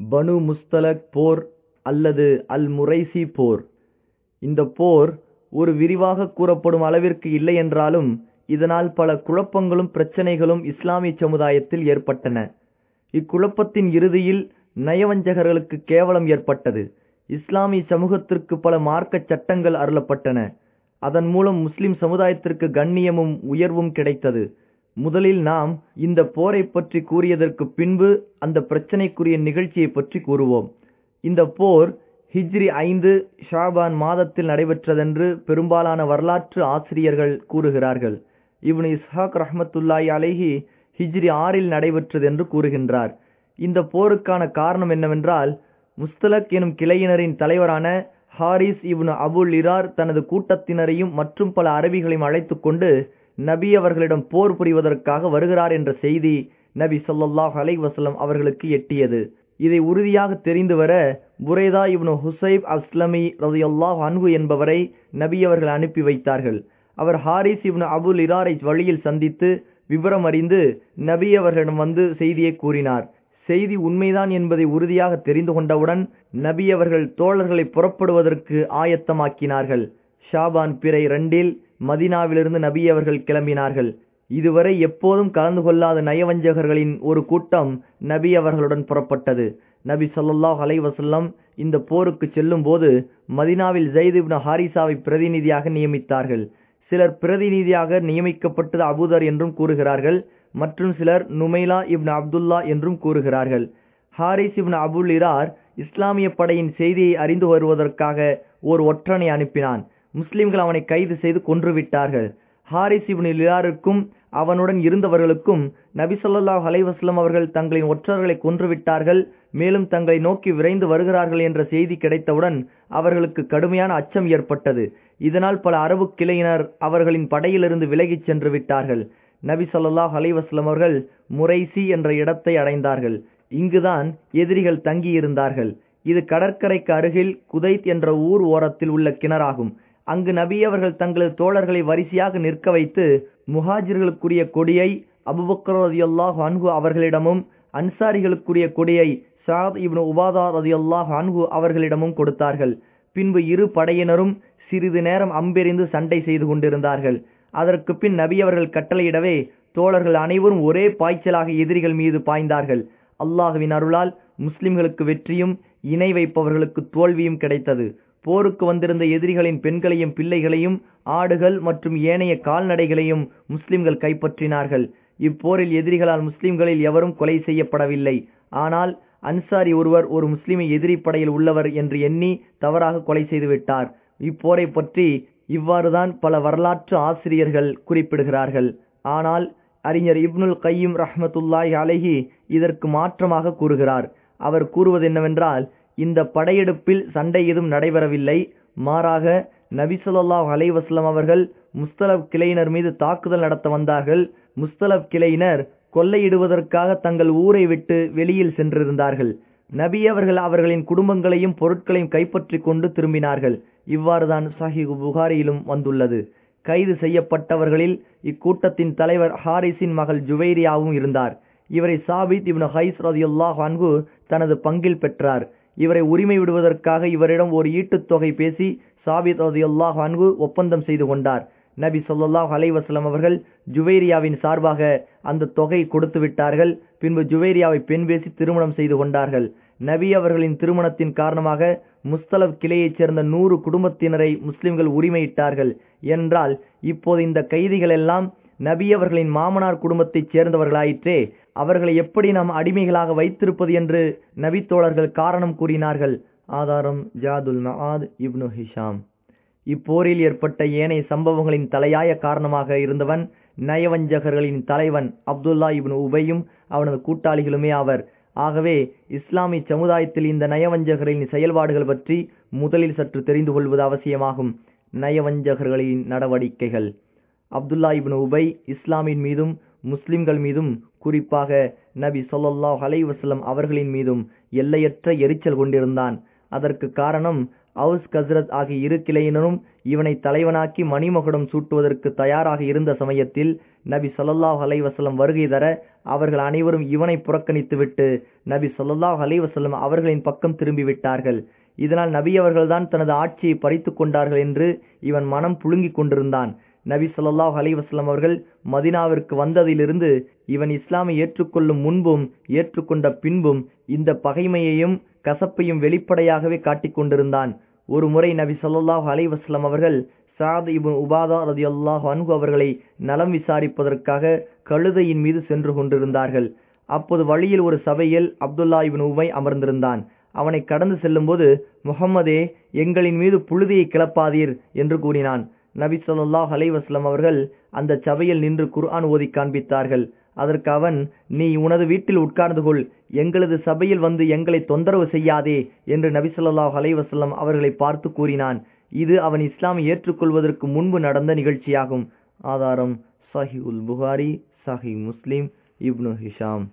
பனு முஸ்தலக் போர் அல்லது அல் முரைசி போர். இந்த போர் ஒரு விரிவாக கூறப்படும் அளவிற்கு இல்லை என்றாலும் இதனால் பல குழப்பங்களும் பிரச்சனைகளும் இஸ்லாமிய சமுதாயத்தில் ஏற்பட்டன. இக்குழப்பத்தின் இறுதியில் நயவஞ்சகர்களுக்கு கேவலம் ஏற்பட்டது. இஸ்லாமிய சமூகத்திற்கு பல மார்க்க சட்டங்கள் அருளப்பட்டன. அதன் மூலம் முஸ்லிம் சமுதாயத்திற்கு கண்ணியமும் உயர்வும் கிடைத்தது. முதலில் நாம் இந்த போரை பற்றி கூறியதற்கு பின்பு அந்த பிரச்சனைக்குரிய நிகழ்ச்சியை பற்றி கூறுவோம். இந்த போர் ஹிஜ்ரி ஐந்து ஷாபான் மாதத்தில் நடைபெற்றதென்று பெரும்பாலான வரலாற்று ஆசிரியர்கள் கூறுகிறார்கள். இவனு இஸ்ஹாக் ரஹமத்துல்லாய் அலைஹி ஹிஜ்ரி ஆறில் நடைபெற்றது என்று கூறுகின்றார். இந்த போருக்கான காரணம் என்னவென்றால் முஸ்தலக் எனும் கிளையினரின் தலைவரான ஹாரிஸ் இப்னு அபுல் இரார் தனது கூட்டத்தினரையும் மற்றும் பல அரபிகளையும் அழைத்துக் கொண்டு நபி அவர்களிடம் போர் புரிவதற்காக வருகிறார் என்ற செய்தி நபி சொல்லாஹ் அலை வசலம் அவர்களுக்கு எட்டியது. இதை உறுதியாக தெரிந்து வர புரேதா இப்னு ஹுசைப் அஸ்லமி ரதியுல்லாஹ் அன்ஹு என்பவரை நபி அவர்கள் அனுப்பி வைத்தார்கள். அவர் ஹாரிஸ் இப்னு அபுல் இராரை வழியில் சந்தித்து விவரம் அறிந்து நபி அவர்களிடம் வந்து செய்தியை கூறினார். செய்தி உண்மைதான் என்பதை உறுதியாக தெரிந்து கொண்டவுடன் நபி அவர்கள் தோழர்களை புறப்படுவதற்கு ஆயத்தமாக்கினார்கள். ஷாபான் பிறை ரெண்டில் மதினாவிலிருந்து நபி அவர்கள் கிளம்பினார்கள். இதுவரை எப்போதும் கலந்து கொள்ளாத நயவஞ்சகர்களின் ஒரு கூட்டம் நபி அவர்களுடன் புறப்பட்டது. நபி சொல்லாஹ் அலைவசல்லம் இந்த போருக்கு செல்லும் போது மதினாவில் ஜெயித் ஹாரிசாவை பிரதிநிதியாக நியமித்தார்கள். சிலர் பிரதிநிதியாக நியமிக்கப்பட்டது அபுதர் என்றும் கூறுகிறார்கள். மற்றும் சிலர் நுமைலா இப்னு அப்துல்லா என்றும் கூறுகிறார்கள். ஹாரிஸ் இப்னு அபுல் இரார் இஸ்லாமிய படையின் செய்தியை அறிந்து வருவதற்காக ஒரு ஒற்றனை அனுப்பினான். முஸ்லிம்கள் அவனை கைது செய்து கொன்றுவிட்டார்கள். ஹாரிஸ் இப்னு லியாருக்கும் அவனுடன் இருந்தவர்களுக்கும் நபி சொல்லாஹ் அலைவாஸ்லம் அவர்கள் தங்களின் ஒற்றர்களை கொன்றுவிட்டார்கள். மேலும் தங்களை நோக்கி விரைந்து வருகிறார்கள் என்ற செய்தி கிடைத்தவுடன் அவர்களுக்கு கடுமையான அச்சம் ஏற்பட்டது. இதனால் பல அரபு கிளையினர் அவர்களின் படையிலிருந்து விலகிச் சென்று விட்டார்கள். நபி சொல்லாஹ் அலைவாஸ்லம் அவர்கள் முரைசி என்ற இடத்தை அடைந்தார்கள். இங்குதான் எதிரிகள் தங்கியிருந்தார்கள். இது கடற்கரைக்கு அருகில் குதைத் என்ற ஊர் ஓரத்தில் உள்ள கிணறாகும். அங்கு நபி அவர்கள் தங்களது தோழர்களை வரிசையாக நிற்க வைத்து முஹாஜிர்களுக்குரிய கொடியை அபுபக்கர் ரதியுல்லாஹ் அன்ஹு அவர்களிடமும் அன்சாரிகளுக்குரிய கொடியை சாத் இப்னு உபாதா ரதியுல்லாஹ் அன்ஹு அவர்களிடமும் கொடுத்தார்கள். பின்பு இரு படையினரும் சிறிது நேரம் அம்பெறிந்து சண்டை செய்து கொண்டிருந்தார்கள். அதற்கு பின் நபி அவர்கள் கட்டளையிடவே தோழர்கள் அனைவரும் ஒரே பாய்ச்சலாக எதிரிகள் மீது பாய்ந்தார்கள். அல்லாஹுவின் அருளால் முஸ்லிம்களுக்கு வெற்றியும் இணை வைப்பவர்களுக்கு தோல்வியும் கிடைத்தது. போருக்கு வந்திருந்த எதிரிகளின் பெண்களையும் பிள்ளைகளையும் ஆடுகள் மற்றும் ஏனைய கால்நடைகளையும் முஸ்லிம்கள் கைப்பற்றினார்கள். இப்போரில் எதிரிகளால் முஸ்லிம்களில் எவரும் கொலை செய்யப்படவில்லை. ஆனால் அன்சாரி ஒருவர் ஒரு முஸ்லிமை எதிரி படையில் உள்ளவர் என்று எண்ணி தவறாக கொலை செய்துவிட்டார். இப்போரை பற்றி இவ்வாறுதான் பல வரலாற்று ஆசிரியர்கள் குறிப்பிடுகிறார்கள். ஆனால் அறிஞர் இப்னுல் கையும் ரஹமத்துல்லாய் அலஹி இதற்கு மாற்றமாக கூறுகிறார். அவர் கூறுவது என்னவென்றால் இந்த படையெடுப்பில் சண்டை எதுவும் நடைபெறவில்லை. மாறாக நபிசுல்லாஹ் அலைவாஸ்லம் அவர்கள் முஸ்தலப் கிளையினர் மீது தாக்குதல் நடத்த வந்தார்கள். முஸ்தலப் கிளையினர் கொள்ளையிடுவதற்காக தங்கள் ஊரை விட்டு வெளியில் சென்றிருந்தார்கள். நபி அவர்கள் அவர்களின் குடும்பங்களையும் பொருட்களையும் கைப்பற்றி கொண்டு திரும்பினார்கள். இவ்வாறுதான் சஹிஹ் புகாரியிலும் வந்துள்ளது. கைது செய்யப்பட்டவர்களில் இக்கூட்டத்தின் தலைவர் ஹாரிஸின் மகள் ஜுவைரியாவும் இருந்தார். இவரை சாபித் இப்னு ஹைஸ் ரதியுல்லாஹ் அன்கு தனது பங்கில் பெற்றார். இவரை உரிமை விடுவதற்காக இவரிடம் ஒரு ஈட்டுத்தொகை பேசி சாபித் ரதியுல்லாஹ் அன்கு ஒப்பந்தம் செய்து கொண்டார். நபி சொல்லாஹ் அலைவாஸ்லம் அவர்கள் ஜுவேரியாவின் சார்பாக அந்த தொகை கொடுத்து விட்டார்கள். பின்பு ஜுவேரியாவை பெண் பேசி திருமணம் செய்து கொண்டார்கள். நபி அவர்களின் திருமணத்தின் காரணமாக முஸ்தலப் கிளையைச் சேர்ந்த நூறு குடும்பத்தினரை முஸ்லிம்கள் உரிமையிட்டார்கள். என்றால் இப்போது இந்த கைதிகள் எல்லாம் நபி அவர்களின் மாமனார் குடும்பத்தைச் சேர்ந்தவர்களாயிற்றே அவர்களை எப்படி நாம் அடிமைகளாக வைத்திருப்பது என்று நபித்தோழர்கள் காரணம் கூறினார்கள். ஆதாரம் ஜாதுல் மஹாத் இப்னு ஹிஷாம். இப்போரில் ஏற்பட்ட ஏனைய சம்பவங்களின் தலையாய காரணமாக இருந்தவன் நயவஞ்சகர்களின் தலைவன் அப்துல்லா இப்னு உபையும் அவனது கூட்டாளிகளுமே ஆவர். ஆகவே இஸ்லாமிய சமுதாயத்தில் இந்த நயவஞ்சகர்களின் செயல்பாடுகள் பற்றி முதலில் சற்று தெரிந்து கொள்வது அவசியமாகும். நயவஞ்சகர்களின் நடவடிக்கைகள். அப்துல்லா இப்னு உபை இஸ்லாமின் மீதும் முஸ்லிம்கள் மீதும் குறிப்பாக நபி சொல்லாஹ் அலைவசலம் அவர்களின் மீதும் எல்லையற்ற எரிச்சல் கொண்டிருந்தான். அதற்கு காரணம் அவுஸ் கஸ்ரத் ஆகிய இரு கிளையினரும் இவனை தலைவனாக்கி மணிமகுடம் சூட்டுவதற்கு தயாராக இருந்த சமயத்தில் நபி ஸல்லல்லாஹு அலைஹி வருகை தர அவர்கள் அனைவரும் இவனை புறக்கணித்துவிட்டு நபி ஸல்லல்லாஹு அலைஹி அவர்களின் பக்கம் திரும்பி விட்டார்கள் இதனால் நபி அவர்கள்தான் தனது ஆட்சியை பறித்து கொண்டார்கள் என்று இவன் மனம் புழுங்கிக் கொண்டிருந்தான். நபி சொல்லாஹ் அலைஹி அவர்கள் மதினாவிற்கு வந்ததிலிருந்து இவன் இஸ்லாமை ஏற்றுக்கொள்ளும் முன்பும் ஏற்றுக்கொண்ட பின்பும் இந்த பகைமையையும் கசப்பையும் வெளிப்படையாகவே காட்டிக் கொண்டிருந்தான். ஒரு முறை நபி சொல்லாஹ் அலைஹி அவர்கள் சாத் இப்னு உபாதா ரதியல்லாஹு அன்ஹு அவர்களை நலம் விசாரிப்பதற்காக கழுதையின் மீது சென்று கொண்டிருந்தார்கள். அப்போது வழியில் ஒரு சபையில் அப்துல்லா இபின் உபை அமர்ந்திருந்தான். அவனை கடந்து செல்லும்போது முகம்மதே எங்களின் மீது புழுதியை கிளப்பாதீர் என்று கூறினான். நபி சொல்லாஹ் அலைவாஸ்லம் அவர்கள் அந்த சபையில் நின்று குர்ஆன் ஓதி காண்பித்தார்கள். அதற்கு அவன் நீ உனது வீட்டில் உட்கார்ந்து கொள். எங்களது சபையில் வந்து எங்களை தொந்தரவு செய்யாதே என்று நபிசல்லாஹ் ஸல்லல்லாஹு அவர்களை பார்த்து கூறினான். இது அவன் இஸ்லாமை ஏற்றுக்கொள்வதற்கு முன்பு நடந்த நிகழ்ச்சியாகும். ஆதாரம் சஹிஉல் புகாரி சஹி முஸ்லிம் இப்னு ஹிஷாம்.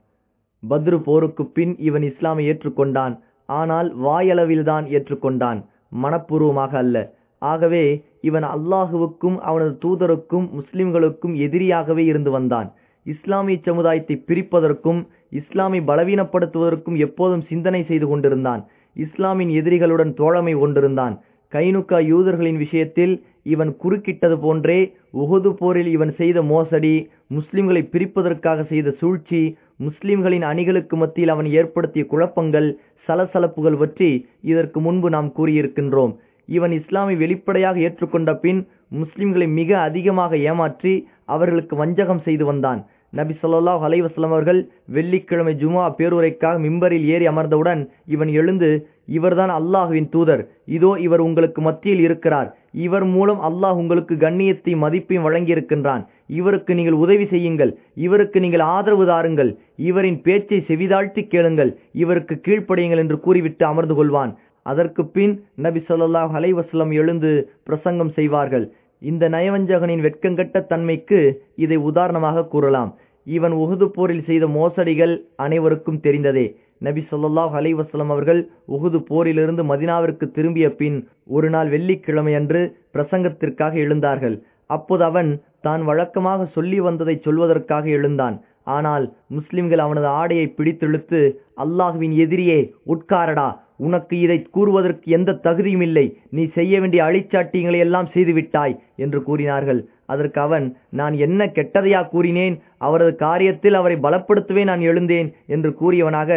பத்ரு போருக்கு பின் இவன் இஸ்லாமை ஏற்றுக்கொண்டான். ஆனால் வாயளவில்தான் ஏற்றுக்கொண்டான். மனப்பூர்வமாக அல்ல. ஆகவே இவன் அல்லாஹுவுக்கும் அவனது தூதருக்கும் முஸ்லிம்களுக்கும் எதிரியாகவே இருந்து வந்தான். இஸ்லாமிய சமுதாயத்தை பிரிப்பதற்கும் இஸ்லாமை பலவீனப்படுத்துவதற்கும் எப்போதும் சிந்தனை செய்து கொண்டிருந்தான். இஸ்லாமின் எதிரிகளுடன் தோழமை கொண்டிருந்தான். கைனுக்கா யூதர்களின் விஷயத்தில் இவன் குறுக்கிட்டது போன்றே உகது போரில் இவன் செய்த மோசடி முஸ்லிம்களை பிரிப்பதற்காக செய்த சூழ்ச்சி முஸ்லிம்களின் அணிகளுக்கு மத்தியில் அவன் ஏற்படுத்திய குழப்பங்கள் சலசலப்புகள் பற்றி இதற்கு முன்பு நாம் கூறியிருக்கின்றோம். இவன் இஸ்லாமை வெளிப்படையாக ஏற்றுக்கொண்ட பின் முஸ்லிம்களை மிக அதிகமாக ஏமாற்றி அவர்களுக்கு வஞ்சகம் செய்து வந்தான். நபி சொல்லாஹ் அலைஹி அவர்கள் வெள்ளிக்கிழமை ஜுமா பேருரைக்காக மிம்பரில் ஏறி அமர்ந்தவுடன் இவன் எழுந்து இவர்தான் அல்லாஹுவின் தூதர். இதோ இவர் உங்களுக்கு மத்தியில் இருக்கிறார். இவர் மூலம் அல்லாஹ் உங்களுக்கு கண்ணியத்தையும் மதிப்பையும் வழங்கியிருக்கின்றான். இவருக்கு நீங்கள் உதவி செய்யுங்கள். இவருக்கு நீங்கள் ஆதரவு தாருங்கள். இவரின் பேச்சை செவிதாழ்த்தி கேளுங்கள். இவருக்கு கீழ்ப்படையுங்கள் என்று கூறிவிட்டு அமர்ந்து கொள்வான். அதற்கு பின் நபி சொல்லாஹ் அலைஹி எழுந்து பிரசங்கம் செய்வார்கள். இந்த நயவஞ்சகனின் வெட்கங்கெட்ட தன்மைக்கு இதை உதாரணமாக கூறலாம். இவன் உகுது போரில் செய்த மோசடிகள் அனைவருக்கும் தெரிந்ததே. நபி சொல்லாஹ் அலைஹி அவர்கள் உகுது போரிலிருந்து மதினாவிற்கு திரும்பிய பின் ஒரு நாள் வெள்ளிக்கிழமையன்று பிரசங்கத்திற்காக எழுந்தார்கள். அப்போது அவன் தான் வழக்கமாக சொல்லி வந்ததை சொல்வதற்காக எழுந்தான். ஆனால் முஸ்லிம்கள் அவனது ஆடையை பிடித்திழுத்து அல்லாஹுவின் எதிரியே உட்காரடா உனக்கு இதை கூறுவதற்கு எந்த தகுதியும் இல்லை. நீ செய்ய வேண்டிய அழிச்சாட்டியங்களை எல்லாம் செய்துவிட்டாய் என்று கூறினார்கள். அதற்கு அவன் நான் என்ன கெட்டதையா கூறினேன்? அவரது காரியத்தில் அவரை பலப்படுத்தவே நான் எழுந்தேன் என்று கூறியவனாக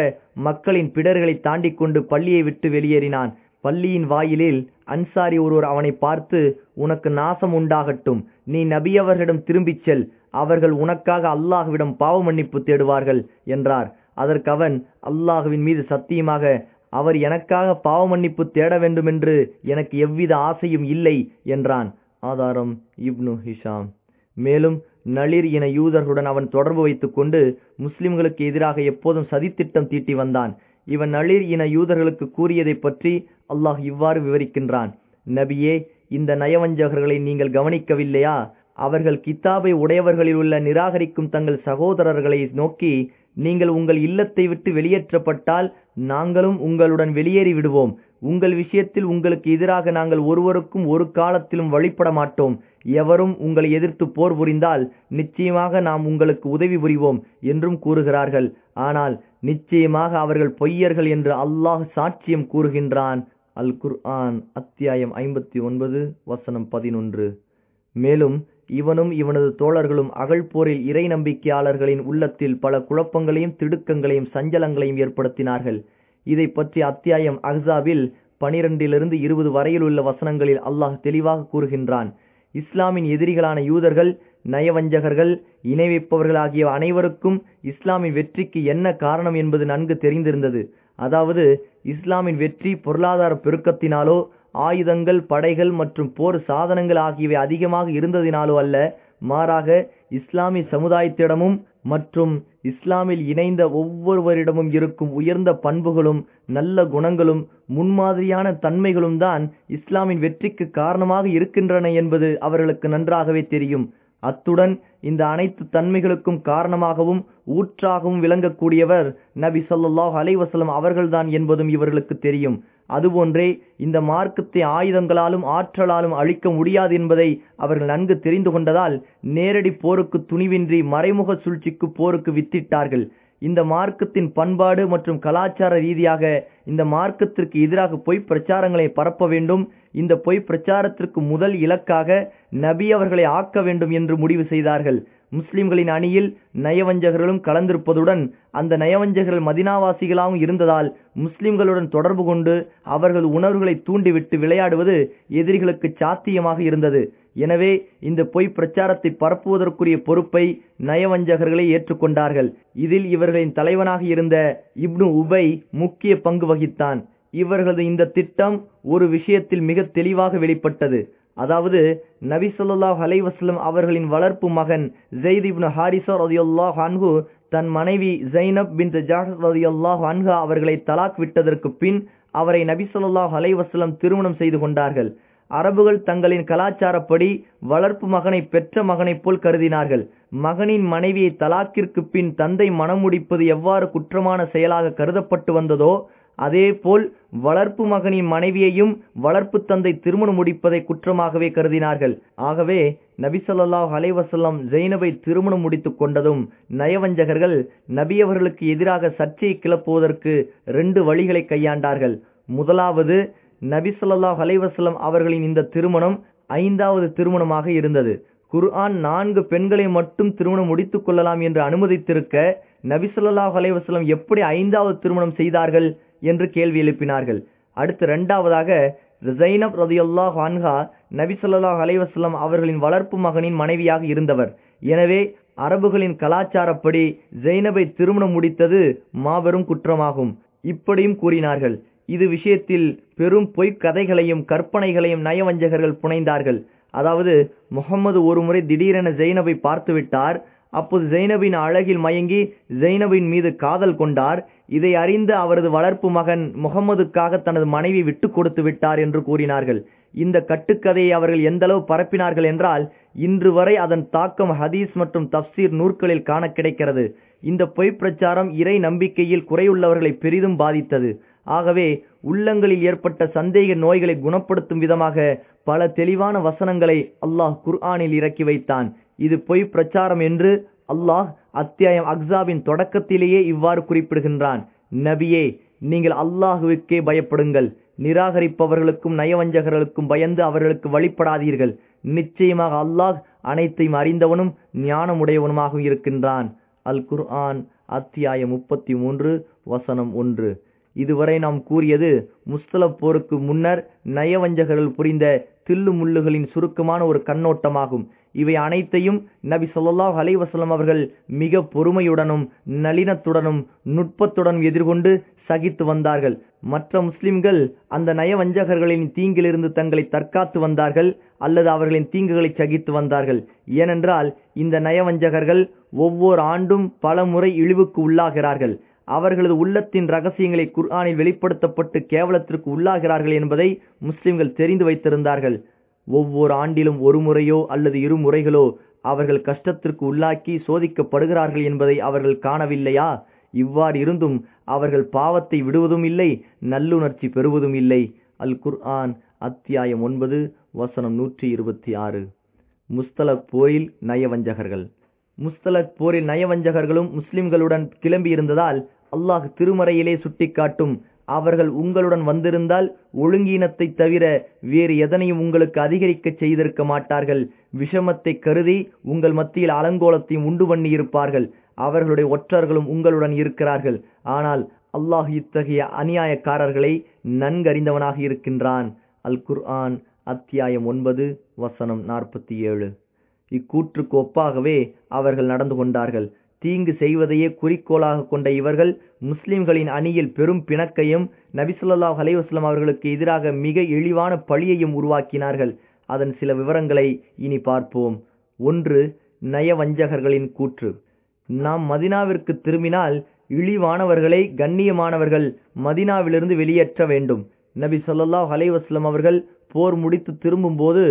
மக்களின் பிடர்களை தாண்டிக் கொண்டு பள்ளியை விட்டு வெளியேறினான். பள்ளியின் வாயிலில் அன்சாரி ஒருவர் அவனை பார்த்து உனக்கு நாசம் உண்டாகட்டும். நீ நபியவர்களிடம் திரும்பிச் செல். அவர்கள் உனக்காக அல்லாஹுவிடம் பாவ மன்னிப்பு தேடுவார்கள் என்றார். அதற்கு அவன் அல்லாஹுவின் மீது சத்தியமாக அவர் எனக்காக பாவ மன்னிப்பு தேட வேண்டுமென்று எனக்கு எவ்வித ஆசையும் இல்லை என்றான். ஆதாரம் இப்னு ஹிஷாம். மேலும் நளிர் இன யூதர்களுடன் அவன் தொடர்பு வைத்துக் கொண்டு முஸ்லிம்களுக்கு எதிராக எப்போதும் சதித்திட்டம் தீட்டி வந்தான். இவன் நளிர் இன யூதர்களுக்கு கூறியதைப் பற்றி அல்லாஹ் இவ்வாறு விவரிக்கின்றான். நபியே இந்த நயவஞ்சகர்களை நீங்கள் கவனிக்கவில்லையா? அவர்கள் கித்தாபை உடையவர்களில் உள்ள நிராகரிக்கும் தங்கள் சகோதரர்களை நோக்கி நீங்கள் உங்கள் இல்லத்தை விட்டு வெளியேற்றப்பட்டால் நாங்களும் உங்களுடன் வெளியேறி விடுவோம். உங்கள் விஷயத்தில் உங்களுக்கு எதிராக நாங்கள் ஒருவருக்கும் ஒரு காலத்திலும் வழிபட மாட்டோம். எவரும் உங்களை எதிர்த்து போர் புரிந்தால் நிச்சயமாக நாம் உங்களுக்கு உதவி புரிவோம் என்றும் கூறுகிறார்கள். ஆனால் நிச்சயமாக அவர்கள் பொய்யர்கள் என்று அல்லாஹ் சாட்சியம் கூறுகின்றான். அல் குர்ஆன் அத்தியாயம் ஐம்பத்தி ஒன்பது வசனம் பதினொன்று. மேலும் இவனும் இவனது தோழர்களும் அகழ்போரில் இறை நம்பிக்கையாளர்களின் உள்ளத்தில் பல குழப்பங்களையும் திடுக்கங்களையும் சஞ்சலங்களையும் ஏற்படுத்தினார்கள். இதை பற்றி அத்தியாயம் அஹ்ஸாபில் பனிரெண்டிலிருந்து இருபது வரையில் உள்ள வசனங்களில் அல்லாஹ் தெளிவாக கூறுகின்றான். இஸ்லாமின் எதிரிகளான யூதர்கள் நயவஞ்சகர்கள் இணை வைப்பவர்கள் ஆகிய அனைவருக்கும் இஸ்லாமின் வெற்றிக்கு என்ன காரணம் என்பது நன்கு தெரிந்திருந்தது. அதாவது இஸ்லாமின் வெற்றி பொருளாதார பெருக்கத்தினாலோ ஆயுதங்கள் படைகள் மற்றும் போர் சாதனங்கள் ஆகியவை அதிகமாக இருந்ததினாலோ அல்ல மாறாக இஸ்லாமிய சமுதாயத்திடமும் மற்றும் இஸ்லாமில் இணைந்த ஒவ்வொருவரிடமும் இருக்கும் உயர்ந்த பண்புகளும் நல்ல குணங்களும் முன்மாதிரியான தன்மைகளும் தான் இஸ்லாமின் வெற்றிக்கு காரணமாக இருக்கின்றன என்பது அவர்களுக்கு நன்றாகவே தெரியும். அத்துடன் இந்த அனைத்து தன்மைகளுக்கும் காரணமாகவும் ஊற்றாகவும் விளங்கக்கூடியவர் நபி சொல்லாஹ் அலைவசலம் அவர்கள்தான் என்பதும் இவர்களுக்கு தெரியும். அதுபோன்றே இந்த மார்க்கத்தை ஆயுதங்களாலும் ஆற்றலாலும் அழிக்க முடியாது என்பதை அவர்கள் நன்கு தெரிந்து கொண்டதால் நேரடி போருக்கு துணிவின்றி மறைமுக சூழ்ச்சிக்கு போருக்கு வித்திட்டார்கள். இந்த மார்க்கத்தின் பண்பாடு மற்றும் கலாச்சார ரீதியாக இந்த மார்க்கத்திற்கு எதிராக பொய் பிரச்சாரங்களை பரப்ப வேண்டும். இந்த பொய் பிரச்சாரத்திற்கு முதல் இலக்காக நபி அவர்களை ஆக்க வேண்டும் என்று முடிவு செய்தார்கள். முஸ்லிம்களின் அணியில் நயவஞ்சகர்களும் கலந்திருப்பதுடன் அந்த நயவஞ்சகர்கள் மதினாவாசிகளாகவும் இருந்ததால் முஸ்லிம்களுடன் தொடர்பு கொண்டு அவர்கள் உணர்வுகளை தூண்டிவிட்டு விளையாடுவது எதிரிகளுக்கு சாத்தியமாக இருந்தது. எனவே இந்த பொய் பிரச்சாரத்தை பரப்புவதற்குரிய பொறுப்பை நயவஞ்சகர்களே ஏற்றுக்கொண்டார்கள். இதில் இவர்களின் தலைவனாக இருந்த இப்னு உபை முக்கிய பங்கு வகித்தான். இவர்களது இந்த திட்டம் ஒரு விஷயத்தில் மிக தெளிவாக வெளிப்பட்டது. அதாவது நபி ஸல்லல்லாஹு அலைஹி வஸல்லம் அவர்களின் வளர்ப்பு மகன் ஜெயித் இப்னு ஹாரிஸா ரலியல்லாஹு அன்ஹு தன் மனைவி ஜைனப் பின் ஜாஹ் ரலியல்லாஹு அன்ஹா அவர்களை தலாக் விட்டதற்கு பின் அவரை நபி ஸல்லல்லாஹு அலைஹி வஸல்லம் திருமணம் செய்து கொண்டார்கள். அரபுகள் தங்களின் கலாச்சாரப்படி வளர்ப்பு மகனை பெற்ற மகனைப் போல் கருதினார்கள். மகனின் மனைவியை தலாக்கிற்கு பின் தந்தை மனம் முடிப்பது எவ்வாறு குற்றமான செயலாக கருதப்பட்டு வந்ததோ அதேபோல் வளர்ப்பு மகனின் மனைவியையும் வளர்ப்பு தந்தை திருமணம் முடிப்பதை குற்றமாகவே கருதினார்கள். ஆகவே நபி அலைவசல்லாம் ஜெயினவை திருமணம் முடித்துக் கொண்டதும் நயவஞ்சகர்கள் நபியவர்களுக்கு எதிராக சர்ச்சையை கிளப்புவதற்கு ரெண்டு வழிகளை கையாண்டார்கள். முதலாவது நபி ஸல்லல்லாஹு அவர்களின் இந்த திருமணம் ஐந்தாவது திருமணமாக இருந்தது. குர்ஆன் நான்கு பெண்களை மட்டும் திருமணம் முடித்து கொள்ளலாம் என்று அனுமதித்திருக்க நபி ஸல்லல்லாஹு எப்படி ஐந்தாவது திருமணம் செய்தார்கள் என்று கேள்வி எழுப்பினார்கள். அடுத்து இரண்டாவதாக ஜைனப் ரதியுல்லாஹ் ஹான்ஹா நபி ஸல்லல்லாஹு அலைஹி அவர்களின் வளர்ப்பு மகனின் மனைவியாக இருந்தவர். எனவே அரபுகளின் கலாச்சாரப்படி ஜைனபை திருமணம் முடித்தது மாபெரும் குற்றமாகும். இப்படியும் கூறினார்கள். இது விஷயத்தில் பெரும் பொய்க் கதைகளையும் கற்பனைகளையும் நயவஞ்சகர்கள் புனைந்தார்கள். அதாவது முகம்மது ஒருமுறை திடீரென ஜெயினபை பார்த்துவிட்டார். அப்போது ஜெயினபின் அழகில் மயங்கி ஜெயினபின் மீது காதல் கொண்டார். இதை அறிந்த அவரது வளர்ப்பு மகன் முகம்மதுக்காக தனது மனைவி விட்டு கொடுத்து விட்டார் என்று கூறினார்கள். இந்த கட்டுக்கதையை அவர்கள் எந்தளவு பரப்பினார்கள் என்றால் இன்று வரை அதன் தாக்கம் ஹதீஸ் மற்றும் தப்சீர் நூற்களில் காண கிடைக்கிறது. இந்த பொய் பிரச்சாரம் இறை நம்பிக்கையில் குறையுள்ளவர்களை பெரிதும் பாதித்தது. ஆகவே உள்ளங்களில் ஏற்பட்ட சந்தேக நோய்களை குணப்படுத்தும் விதமாக பல தெளிவான வசனங்களை அல்லாஹ் குர்ஆனில் இறக்கி வைத்தான். இது பொய் பிரச்சாரம் என்று அல்லாஹ் அத்தியாயம் அக்ஸாவின் தொடக்கத்திலேயே இவ்வாறு குறிப்பிடுகின்றான். நபியே நீங்கள் அல்லாஹுவுக்கே பயப்படுங்கள். நிராகரிப்பவர்களுக்கும் நயவஞ்சகர்களுக்கும் பயந்து அவர்களுக்கு வழிபடாதீர்கள். நிச்சயமாக அல்லாஹ் அனைத்தையும் அறிந்தவனும் ஞானமுடையவனுமாக இருக்கின்றான். அல் குர்ஆன் அத்தியாயம் முப்பத்தி மூன்று வசனம் ஒன்று. இதுவரை நாம் கூறியது முஸ்தலப் போருக்கு முன்னர் நயவஞ்சகர்கள் புரிந்த தில்லு முள்ளுகளின் சுருக்கமான ஒரு கண்ணோட்டமாகும். இவை அனைத்தையும் நபி சொல்லாஹ் அலைவசலம் அவர்கள் மிக பொறுமையுடனும் நளினத்துடனும் நுட்பத்துடனும் எதிர்கொண்டு சகித்து வந்தார்கள். மற்ற முஸ்லிம்கள் அந்த நயவஞ்சகர்களின் தீங்கிலிருந்து தங்களை தற்காத்து வந்தார்கள் அல்லது அவர்களின் தீங்குகளை சகித்து வந்தார்கள். ஏனென்றால் இந்த நயவஞ்சகர்கள் ஒவ்வொரு ஆண்டும் பல முறை இழிவுக்கு உள்ளாகிறார்கள். அவர்களது உள்ளத்தின் ரகசியங்களை குர்ஆனில் வெளிப்படுத்தப்பட்டு கேவலத்திற்கு உள்ளாகிறார்கள் என்பதை முஸ்லிம்கள் தெரிந்து வைத்திருந்தார்கள். ஒவ்வொரு ஆண்டிலும் ஒரு முறையோ அல்லது இரு முறைகளோ அவர்கள் கஷ்டத்திற்கு உள்ளாக்கி சோதிக்கப்படுகிறார்கள் என்பதை அவர்கள் காணவில்லையா? இவ்வாறு இருந்தும் அவர்கள் பாவத்தை விடுவதும் இல்லை நல்லுணர்ச்சி பெறுவதும் இல்லை. அல் குர்ஆன் அத்தியாயம் ஒன்பது வசனம் நூற்றி இருபத்தி ஆறு. முஸ்தலக் போரில் நயவஞ்சகர்கள். முஸ்தலக் போரில் நயவஞ்சகர்களும் முஸ்லிம்களுடன் கிளம்பியிருந்ததால் அல்லாஹ் திருமறையிலே சுட்டிக்காட்டும். அவர்கள் உங்களுடன் வந்திருந்தால் ஒழுங்கீனத்தை தவிர வேறு எதனையும் உங்களுக்கு அதிகரிக்க செய்திருக்க மாட்டார்கள். விஷமத்தை கருதி உங்கள் மத்தியில் அலங்கோலத்தையும் உண்டு பண்ணியிருப்பார்கள். அவர்களுடைய ஒற்றர்களும் உங்களுடன் இருக்கிறார்கள். ஆனால் அல்லாஹ் இத்தகைய அநியாயக்காரர்களை நன்கறிந்தவனாக இருக்கின்றான். அல் குர்ஆன் அத்தியாயம் ஒன்பது வசனம் நாற்பத்தி ஏழு. இக்கூற்றுக்கு ஒப்பாகவே அவர்கள் நடந்து கொண்டார்கள். தீங்கு செய்வதையே குறிக்கோளாக கொண்ட இவர்கள் முஸ்லிம்களின் அணியில் பெரும் பிணக்கையும் நபிசுல்லாஹ் அலைவாஸ்லாம் அவர்களுக்கு எதிராக மிக இழிவான பழியையும் உருவாக்கினார்கள். அதன் சில விவரங்களை இனி பார்ப்போம். ஒன்று நயவஞ்சகர்களின் கூற்று. நாம் மதினாவிற்கு திரும்பினால் இழிவானவர்களை கண்ணியமானவர்கள் மதினாவிலிருந்து வெளியேற்ற வேண்டும். நபி சொல்லாஹ் அலைவாஸ்லாம் அவர்கள் போர் முடித்து திரும்பும்போது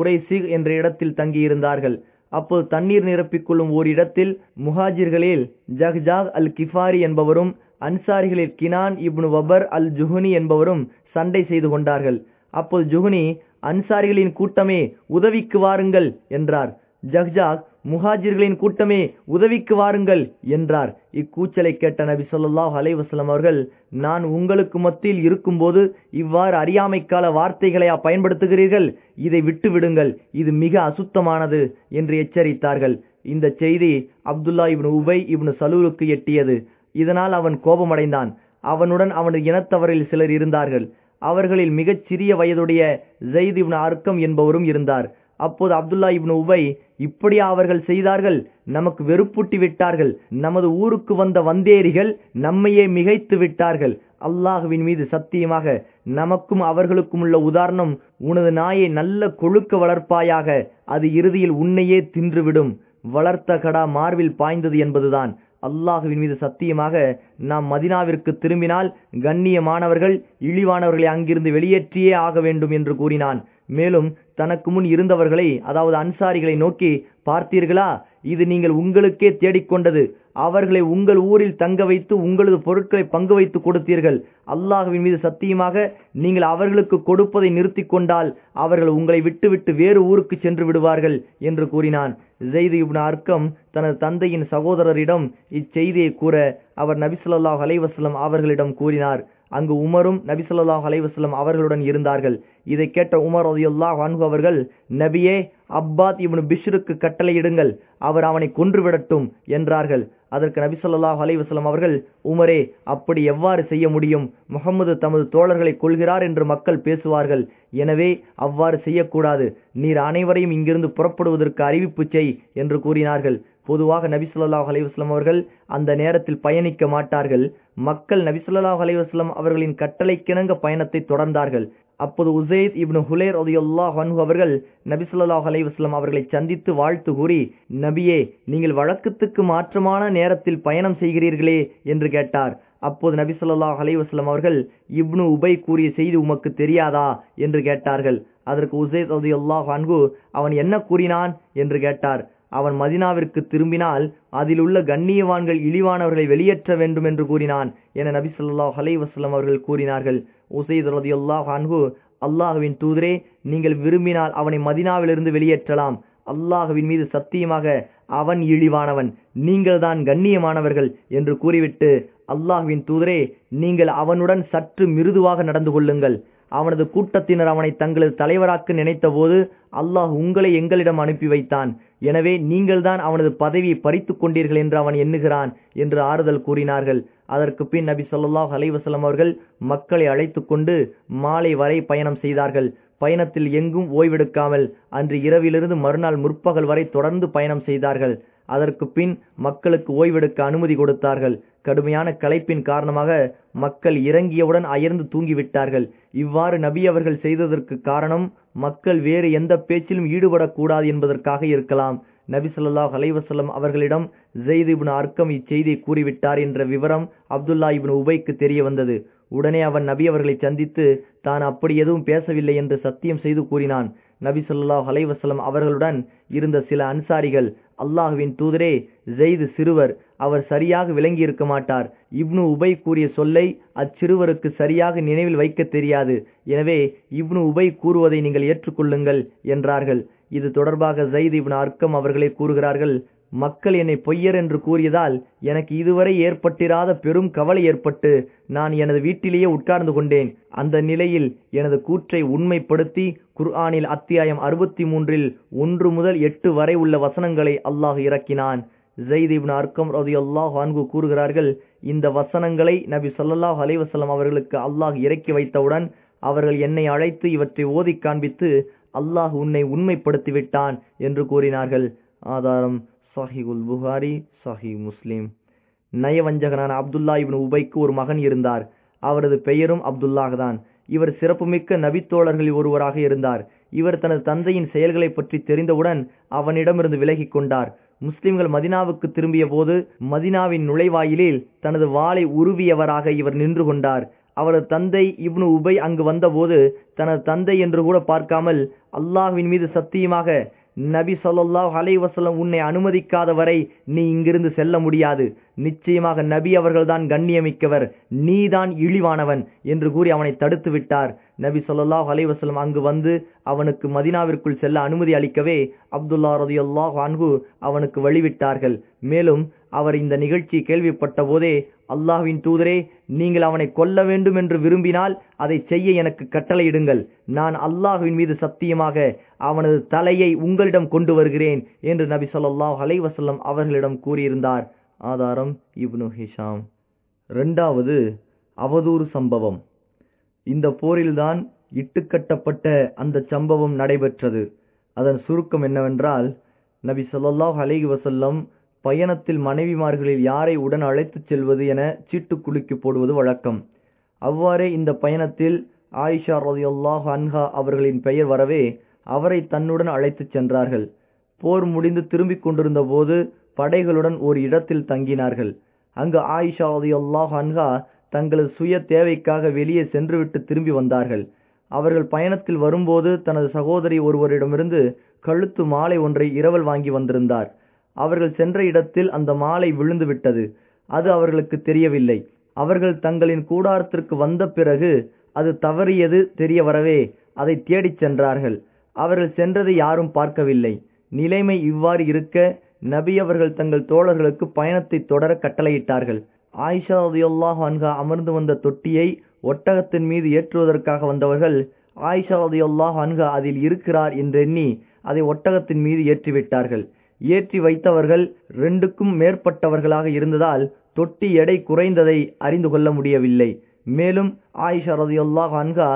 உரைசிக் என்ற இடத்தில் தங்கியிருந்தார்கள். அப்போது தண்ணீர் நிரப்பிக் கொள்ளும் ஓர் இடத்தில் முஹாஜிர்களில் ஜஹ்ஜாக் அல் கிஃபாரி என்பவரும் அன்சாரிகளில் கினான் இப்னு வபர் அல் ஜுஹனி என்பவரும் சண்டை செய்து கொண்டார்கள். அப்போது ஜுஹனி அன்சாரிகளின் கூட்டமே உதவிக்கு வாருங்கள் என்றார். ஜஹ்ஜாக் முஹாஜிர்களின் கூட்டமே உதவிக்கு வாருங்கள் என்றார். இக்கூச்சலை கேட்ட நபி சொல்லாஹ் அலைவாஸ்லம் அவர்கள் நான் உங்களுக்கு மத்தியில் இருக்கும்போது இவ்வாறு அறியாமைக்கால வார்த்தைகளையா பயன்படுத்துகிறீர்கள்? இதை விட்டு விடுங்கள் இது மிக அசுத்தமானது என்று எச்சரித்தார்கள். இந்த செய்தி அப்துல்லா இப்னு உபை இப்னு சலூருக்கு எட்டியது. இதனால் அவன் கோபமடைந்தான். அவனுடன் அவனது இனத்தவரில் சிலர் இருந்தார்கள். அவர்களில் மிகச் சிறிய வயதுடைய ஜெயித் இவன் அர்க்கம் என்பவரும் இருந்தார். அப்போது அப்துல்லா இப்னு உபை இப்படியா அவர்கள் செய்தார்கள் நமக்கு வெறுப்பூட்டி விட்டார்கள் நமது ஊருக்கு வந்த வந்தேரிகள் நம்மையே மிகைத்து விட்டார்கள். அல்லாஹுவின் மீது சத்தியமாக நமக்கும் அவர்களுக்கும் உள்ள உதாரணம் உனது நாயை நல்ல கொழுக்க வளர்ப்பாயாக அது இறுதியில் உன்னையே தின்றுவிடும். வளர்த்த கடா மார்பில் பாய்ந்தது என்பதுதான். அல்லாஹுவின் மீது சத்தியமாக நாம் மதினாவிற்கு திரும்பினால் கண்ணியமானவர்கள் இழிவானவர்களை அங்கிருந்து வெளியேற்றியே ஆக வேண்டும் என்று கூறினான். மேலும் தனக்கு முன் இருந்தவர்களை அதாவது அன்சாரிகளை நோக்கி பார்த்தீர்களா? இது நீங்கள் உங்களுக்கே தேடிக்கொண்டது. அவர்களை உங்கள் ஊரில் தங்க வைத்து உங்களது பொருட்களை பங்கு வைத்து கொடுத்தீர்கள். அல்லாஹுவின் மீது சத்தியமாக நீங்கள் அவர்களுக்கு கொடுப்பதை நிறுத்தி கொண்டால் அவர்கள் உங்களை விட்டுவிட்டு வேறு ஊருக்கு சென்று விடுவார்கள் என்று கூறினான். ஜெய்து இப்னு அர்க்கம் தனது தந்தையின் சகோதரரிடம் இச்செய்தியை கூற அவர் நபிசுல்லாஹ் அலைவாஸ்லம் அவர்களிடம் கூறினார். அங்கு உமரும் நபிசல்லாஹ் அலைவாஸ்லம் அவர்களுடன் இருந்தார்கள். இதை கேட்ட உமர் ரதியுல்லாஹ் அன்ஹு அவர்கள் நபியே அப்பாத் இவனு பிஷ்ருக்கு கட்டளையிடுங்கள் அவர் அவனை கொன்றுவிடட்டும் என்றார்கள். அதற்கு நபி சொல்லாஹ் அலைவாஸ்லம் அவர்கள் உமரே அப்படி எவ்வாறு செய்ய முடியும்? முகமது தமது தோழர்களை கொள்கிறார் என்று மக்கள் பேசுவார்கள். எனவே அவ்வாறு செய்யக்கூடாது. நீர் அனைவரையும் இங்கிருந்து புறப்படுவதற்கு அறிவிப்பு செய் என்று கூறினார்கள். பொதுவாக நபி சொல்லாஹ் அலைவாஸ்லம் அவர்கள் அந்த நேரத்தில் பயணிக்க மாட்டார்கள். மக்கள் நபி சொல்லாஹ் அலைவாஸ்லம் அவர்களின் கட்டளைக்கிணங்க பயணத்தை தொடர்ந்தார்கள். அப்போது உசைத் இப்னு ஹுலேர் ஒதையுல்லாஹ் ஹன்ஹு அவர்கள் நபிசுல்லா சொல்லாஹ் அலைவாஸ்லம் அவர்களை சந்தித்து வாழ்த்து கூறி நபியே நீங்கள் வழக்கத்துக்கு மாற்றமான நேரத்தில் பயணம் செய்கிறீர்களே என்று கேட்டார். அப்போது நபி சொல்லாஹ் அலைவாஸ்லம் அவர்கள் இப்னு உபை கூறிய செய்தி உமக்கு தெரியாதா? என்று கேட்டார்கள். அதற்கு உசைத் ஒதையுல்லாஹ் அன்ஹு அவன் என்ன கூறினான்? என்று கேட்டார். அவன் மதினாவிற்கு திரும்பினால் அதில் உள்ள கண்ணியவான்கள் இழிவானவர்களை வெளியேற்ற வேண்டும் என்று கூறினான் என நபி சொல்லாஹ் அலைவாஸ்லம் அவர்கள் கூறினார்கள். உசைத் ரதியுல்லாஹ் அன்பு அல்லாஹுவின் தூதரே நீங்கள் விரும்பினால் அவனை மதினாவிலிருந்து வெளியேற்றலாம். அல்லாஹுவின் மீது சத்தியமாக அவன் இழிவானவன். நீங்கள் தான் கண்ணியமானவர்கள் என்று கூறிவிட்டு அல்லாஹுவின் தூதரே நீங்கள் அவனுடன் சற்று மிருதுவாக நடந்து கொள்ளுங்கள். அவனது கூட்டத்தினர் அவனை தங்களது தலைவராக்க நினைத்தபோது அல்லாஹ் உங்களை எங்களிடம் அனுப்பி வைத்தான். எனவே நீங்கள்தான் அவனது பதவியை பறித்து கொண்டீர்கள் என்று அவன் எண்ணுகிறான் என்று ஆறுதல் கூறினார்கள். அதற்கு பின் நபி சொல்லாஹ் அலைவசலம் அவர்கள் மக்களை அழைத்து கொண்டு மாலை வரை பயணம் செய்தார்கள். பயணத்தில் எங்கும் ஓய்வெடுக்காமல் அன்று இரவிலிருந்து மறுநாள் முற்பகல் வரை தொடர்ந்து பயணம் செய்தார்கள். அதற்கு பின் மக்களுக்கு ஓய்வெடுக்க அனுமதி கொடுத்தார்கள். கடுமையான களைப்பின் காரணமாக மக்கள் இறங்கியவுடன் அயர்ந்து தூங்கிவிட்டார்கள். இவ்வாறு நபி அவர்கள் செய்ததற்கு காரணம் மக்கள் வேறு எந்த பேச்சிலும் ஈடுபடக்கூடாது என்பதற்காக இருக்கலாம். நபி சொல்லாஹ் அலைவசல்லம் அவர்களிடம் ஜெயித் இபின் அர்க்கம் இச்செய்தியை கூறிவிட்டார் என்ற விவரம் அப்துல்லா இபின் உபைக்கு தெரிய வந்தது. உடனே அவன் நபி அவர்களை சந்தித்து தான் அப்படி எதுவும் பேசவில்லை என்று சத்தியம் செய்து கூறினான். நபி சொல்லாஹ் அலைவசலம் அவர்களுடன் இருந்த சில அன்சாரிகள் அல்லாஹுவின் தூதரே ஜெயிது சிறுவர் அவர் சரியாக விளங்கி இருக்க மாட்டார். இப்னு உபை கூறிய சொல்லை அச்சிறுவருக்கு சரியாக நினைவில் வைக்க தெரியாது. எனவே இப்னு உபை கூறுவதை நீங்கள் ஏற்றுக்கொள்ளுங்கள் என்றார்கள். இது தொடர்பாக ஜெயித் இப்னு அர்க்கம் அவர்களே கூறுகிறார்கள் மக்கள் என்னை பொய்யர் என்று கூறியதால் எனக்கு இதுவரை ஏற்பட்டிராத பெரும் கவலை ஏற்பட்டு நான் எனது வீட்டிலேயே உட்கார்ந்து கொண்டேன். அந்த நிலையில் எனது கூற்றை உண்மைப்படுத்தி குர்ஆனில் அத்தியாயம் அறுபத்தி மூன்றில் ஒன்று முதல் எட்டு வரை உள்ள வசனங்களை அல்லாஹ் இறக்கினான். ஜெயித் இப்னு அர்க்கம் ரதி அல்லாஹ் அன்கு கூறுகிறார்கள் இந்த வசனங்களை நபி சொல்லாஹ் அலைவசல்லம் அவர்களுக்கு அல்லாஹ் இறக்கி வைத்தவுடன் அவர்கள் என்னை அழைத்து இவற்றை ஓதி காண்பித்து அல்லாஹ் உன்னை உண்மைப்படுத்திவிட்டான் என்று கூறினார்கள். ஆதாரம் சஹிகுல் புகாரி சஹி முஸ்லீம். நயவஞ்சகனான அப்துல்லா இவன் உபைக்கு ஒரு மகன் இருந்தார். அவரது பெயரும் அப்துல்லாஹ் தான். இவர் சிறப்புமிக்க நபித்தோழர்களில் ஒருவராக இருந்தார். இவர் தனது தந்தையின் செயல்களை பற்றி தெரிந்தவுடன் அவனிடமிருந்து விலகிக் கொண்டார். முஸ்லிம்கள் மதினாவுக்கு திரும்பிய போது மதினாவின் நுழைவாயிலில் தனது வாளை உருவியவராக இவர் நின்று கொண்டார். அவரது தந்தை இப்னு உபை அங்கு வந்தபோது தனது தந்தை என்று கூட பார்க்காமல் அல்லாஹ்வின் மீது சத்தியமாக நபி சொல்லாஹ் அலைவசலம் உன்னை அனுமதிக்காத வரை நீ இங்கிருந்து செல்ல முடியாது. நிச்சயமாக நபி அவர்கள்தான் கண்ணியமிக்கவர். நீதான் இழிவானவன் என்று கூறி அவனை தடுத்து விட்டார். நபி சொல்லாஹ் அலைவசலம் அங்கு வந்து அவனுக்கு மதினாவிற்குள் செல்ல அனுமதி அளிக்கவே அப்துல்லா ரதியுல்லாஹ் அன்பு அவனுக்கு வழிவிட்டார்கள். மேலும் அவர் இந்த நிகழ்ச்சி கேள்விப்பட்ட போதே அல்லாஹ்வின் தூதரே நீங்கள் அவனை கொல்ல வேண்டும் என்று விரும்பினால் அதை செய்ய எனக்கு கட்டளையிடுங்கள். நான் அல்லாஹ்வின் மீது சத்தியமாக அவனது தலையை உங்களிடம் கொண்டு வருகிறேன் என்று நபி சொல்லாஹ் அலைவசல்லம் அவர்களிடம் கூறியிருந்தார். ஆதாரம் இப்னு ஹிஷாம். ரெண்டாவது அவதூறு சம்பவம். இந்த போரில்தான் இட்டுக்கட்டப்பட்ட அந்த சம்பவம் நடைபெற்றது. அதன் சுருக்கம் என்னவென்றால் நபி சொல்லாஹ் அலைஹி வசல்லம் பயணத்தில் மனைவிமார்களில் யாரை உடன் அழைத்துச் செல்வது என சீட்டுக்குலுக்கி போடுவது வழக்கம். அவ்வாறே இந்த பயணத்தில் ஆயிஷா ரலியல்லாஹு அன்ஹா அவர்களின் பெயர் வரவே அவரை தன்னுடன் அழைத்துச் சென்றார்கள். போர் முடிந்து திரும்பிக் கொண்டிருந்த போது படைகளுடன் ஒரு இடத்தில் தங்கினார்கள். அங்கு ஆயிஷா ரலியல்லாஹு அன்ஹா தங்களது சுய தேவைக்காக வெளியே சென்றுவிட்டு திரும்பி வந்தார்கள். அவர்கள் பயணத்தில் வரும்போது தனது சகோதரி ஒருவரிடமிருந்து கழுத்து மாலை ஒன்றை இரவல் வாங்கி வந்திருந்தார். அவர்கள் சென்ற இடத்தில் அந்த மாலை விழுந்து விட்டது அது அவர்களுக்கு தெரியவில்லை. அவர்கள் தங்களின் கூடாரத்திற்கு வந்த பிறகு அது தவறியது தெரிய வரவே அதை தேடிச் சென்றார்கள். அவர்கள் சென்றதை யாரும் பார்க்கவில்லை. நிலைமை இவ்வாறு இருக்க நபி அவர்கள் தங்கள் தோழர்களுக்கு பயணத்தை தொடர கட்டளையிட்டார்கள். ஆயிஷா ரதியுல்லாஹு அன்ஹா அமர்ந்து வந்த தொட்டியை ஒட்டகத்தின் மீது ஏற்றுவதற்காக வந்தவர்கள் ஆயிஷா ரதியுல்லாஹு அன்ஹா அதில் இருக்கிறார் என்றெண்ணி அதை ஒட்டகத்தின் மீது ஏற்றிவிட்டார்கள். ஏற்றி வைத்தவர்கள் ரெண்டுக்கும் மேற்பட்டவர்களாக இருந்ததால் தொட்டி எடை குறைந்ததை அறிந்து கொள்ள முடியவில்லை. மேலும் ஆயிஷா ரதியுல்லாஹு அன்ஹா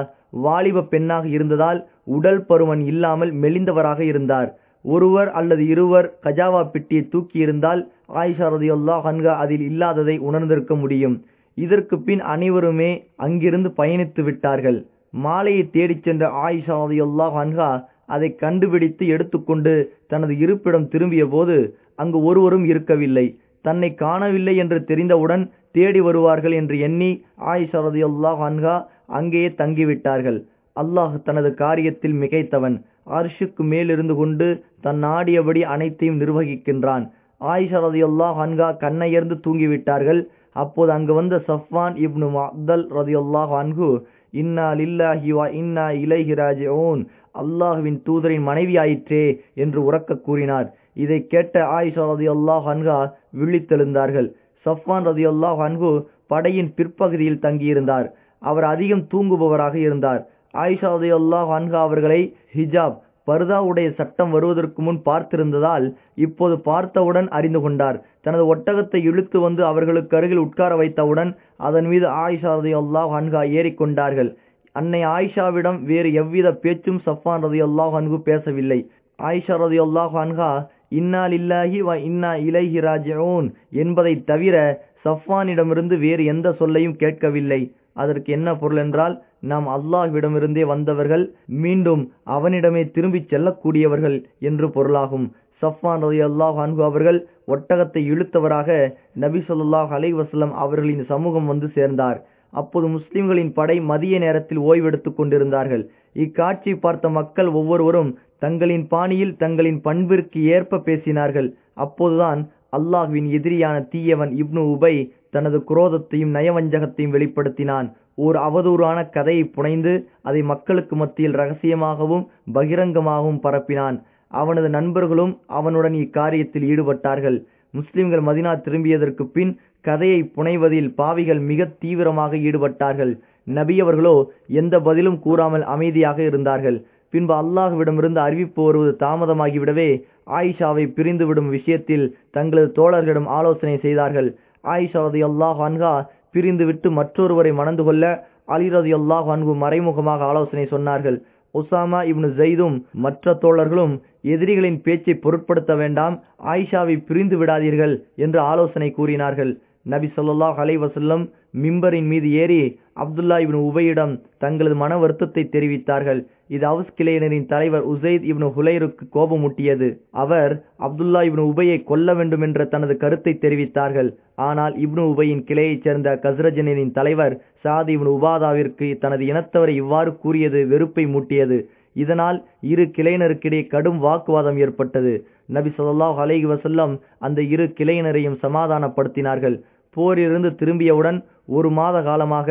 வாலிப பெண்ணாக இருந்ததால் உடல் பருமன் இல்லாமல் மெலிந்தவராக இருந்தார். ஒருவர் அல்லது இருவர் கஜாவா பெட்டியை தூக்கியிருந்தால் ஆயிஷா ரதியுல்லாஹு அன்ஹா அதில் இல்லாததை உணர்ந்திருக்க முடியும். இதற்கு பின் அனைவருமே அங்கிருந்து பயணித்து விட்டார்கள். மாலையை தேடிச் சென்ற ஆயிஷா ரதியுல்லாஹு அன்ஹா அதை கண்டுபிடித்து எடுத்துக்கொண்டு தனது இருப்பிடம் திரும்பிய போது அங்கு ஒருவரும் இருக்கவில்லை. தன்னை காணவில்லை என்று தெரிந்தவுடன் தேடி வருவார்கள் என்று எண்ணி ஆயிஷா அல்லாஹ் அன்ஹா அங்கேயே தங்கிவிட்டார்கள். அல்லாஹ் தனது காரியத்தில் மிகைத்தவன். அர்ஷுக்கு மேலிருந்து கொண்டு தன் நாடியபடி அனைத்தையும் நிர்வகிக்கின்றான். ஆயிஷா ரதியுல்லாஹ் அன்ஹா கண்ணையர்ந்து தூங்கிவிட்டார்கள். அப்போது அங்கு வந்த சஃப்வான் இப்னு அப்தல் ரதியுல்லாஹ் அன்ஹு இன்னா லில்லாஹி வ இன்னா இலைஹி ராஜிஊன். அல்லாஹ்வின் தூதரின் மனைவி ஆயிற்றே என்று உறக்க கூறினார். இதை கேட்ட ஆயிஷா ரதியுல்லாஹ் அன்ஹா விழித்தெழுந்தார்கள். சஃப்வான் ரதியுல்லாஹ் அன்ஹு படையின் பிற்பகுதியில் தங்கியிருந்தார். அவர் அதிகம் தூங்குபவராக இருந்தார். ஆயிஷா ரதியுல்லாஹ் அன்ஹா அவர்களை ஹிஜாப் பர்தாவுடைய சட்டம் வருவதற்கு முன் பார்த்திருந்ததால் இப்போது பார்த்தவுடன் அறிந்து கொண்டார். தனது ஒட்டகத்தை இழுத்து வந்து அவர்களுக்கு அருகில் உட்கார வைத்தவுடன் அதன் மீது ஆயிஷா ரதியுல்லாஹ் அன்ஹா ஏறிக்கொண்டார்கள் அன்னை ஆயிஷாவிடம் வேறு எவ்வித பேச்சும் சஃபான் ரதியுல்லாஹ் அன்ஹு பேசவில்லை. ஆயிஷா ரதியுல்லாஹ் அன்ஹா இன்னா லில்லாஹி வ இன்னா இலைஹி ராஜிஊன் என்பதை தவிர சஃபானிடமிருந்து வேறு எந்த சொல்லையும் கேட்கவில்லை. அதற்கு என்ன பொருள் என்றால் நாம் அல்லாஹ்விடமிருந்தே வந்தவர்கள் மீண்டும் அவனிடமே திரும்பிச் செல்லக்கூடியவர்கள் என்று பொருளாகும். சஃப்வான் ரதி அல்லாஹ் அன்ஹு அவர்கள் ஒட்டகத்தை இழுத்தவராக நபி சொல்லாஹ் அலை வசலம் அவர்களின் சமூகம் வந்து சேர்ந்தார். அப்போது முஸ்லிம்களின் படை மதிய நேரத்தில் ஓய்வெடுத்துக் கொண்டிருந்தார்கள். இக்காட்சியை பார்த்த மக்கள் ஒவ்வொருவரும் தங்களின் பாணியில் தங்களின் பண்பிற்கு ஏற்ப பேசினார்கள். அப்போதுதான் அல்லாஹ்வின் எதிரியான தீயவன் இப்னு உபை தனது குரோதத்தையும் நயவஞ்சகத்தையும் வெளிப்படுத்தினான். ஓர் அவதூறான கதையை புனைந்து அதை மக்களுக்கு மத்தியில் ரகசியமாகவும் பகிரங்கமாகவும் பரப்பினான். அவனது நண்பர்களும் அவனுடன் இக்காரியத்தில் ஈடுபட்டார்கள். முஸ்லிம்கள் மதினா திரும்பியதற்கு பின் கதையை புனைவதில் பாவிகள் மிக தீவிரமாக ஈடுபட்டார்கள். நபியவர்களோ எந்த பதிலும் கூறாமல் அமைதியாக இருந்தார்கள். பின்பு அல்லாஹ்விடமிருந்து அறிவிப்பு வருவது தாமதமாகிவிடவே ஆயிஷாவை பிரிந்துவிடும் விஷயத்தில் தங்களது தோழர்களிடம் ஆலோசனை செய்தார்கள். ஆயிஷா ரதி அல்லாஹ் அன்ஹா பிரிந்துவிட்டு மற்றொருவரை மணந்து கொள்ள அலி ரதி அல்லாஹ் அன்ஹு மறைமுகமாக ஆலோசனை சொன்னார்கள். உசாமா இப்னு ஜெய்தும் மற்ற தோழர்களும் எதிரிகளின் பேச்சை பொருட்படுத்த வேண்டாம் ஆயிஷாவை பிரிந்து விடாதீர்கள் என்று ஆலோசனை கூறினார்கள். நபி சொல்லாஹ் அலை வசல்லம் மிம்பரின் மீது ஏறி அப்துல்லா இப்னு உபையிடம் தங்களது மன வருத்தத்தை தெரிவித்தார்கள். இது அவுஸ் கிளையினரின் தலைவர் உசைத் இப்னு ஹுலைருக்கு கோபமூட்டியது. அவர் அப்துல்லா இப்னு உபையை கொல்ல வேண்டும் என்ற தனது கருத்தை தெரிவித்தார்கள். ஆனால் இப்னு உபையின் கிளையைச் சேர்ந்த கஸ்ரஜனின் தலைவர் சாத் இப்னு உபாதாவிற்கு தனது இனத்தவரை இவ்வாறு கூறியது வெறுப்பை மூட்டியது. இதனால் இரு கிளையினருக்கிடையே கடும் வாக்குவாதம் ஏற்பட்டது. நபி சொல்லாஹ் அலைஹி வசல்லம் அந்த இரு கிளையினரையும் சமாதானப்படுத்தினார்கள். போரிலிருந்து திரும்பியவுடன் ஒரு மாத காலமாக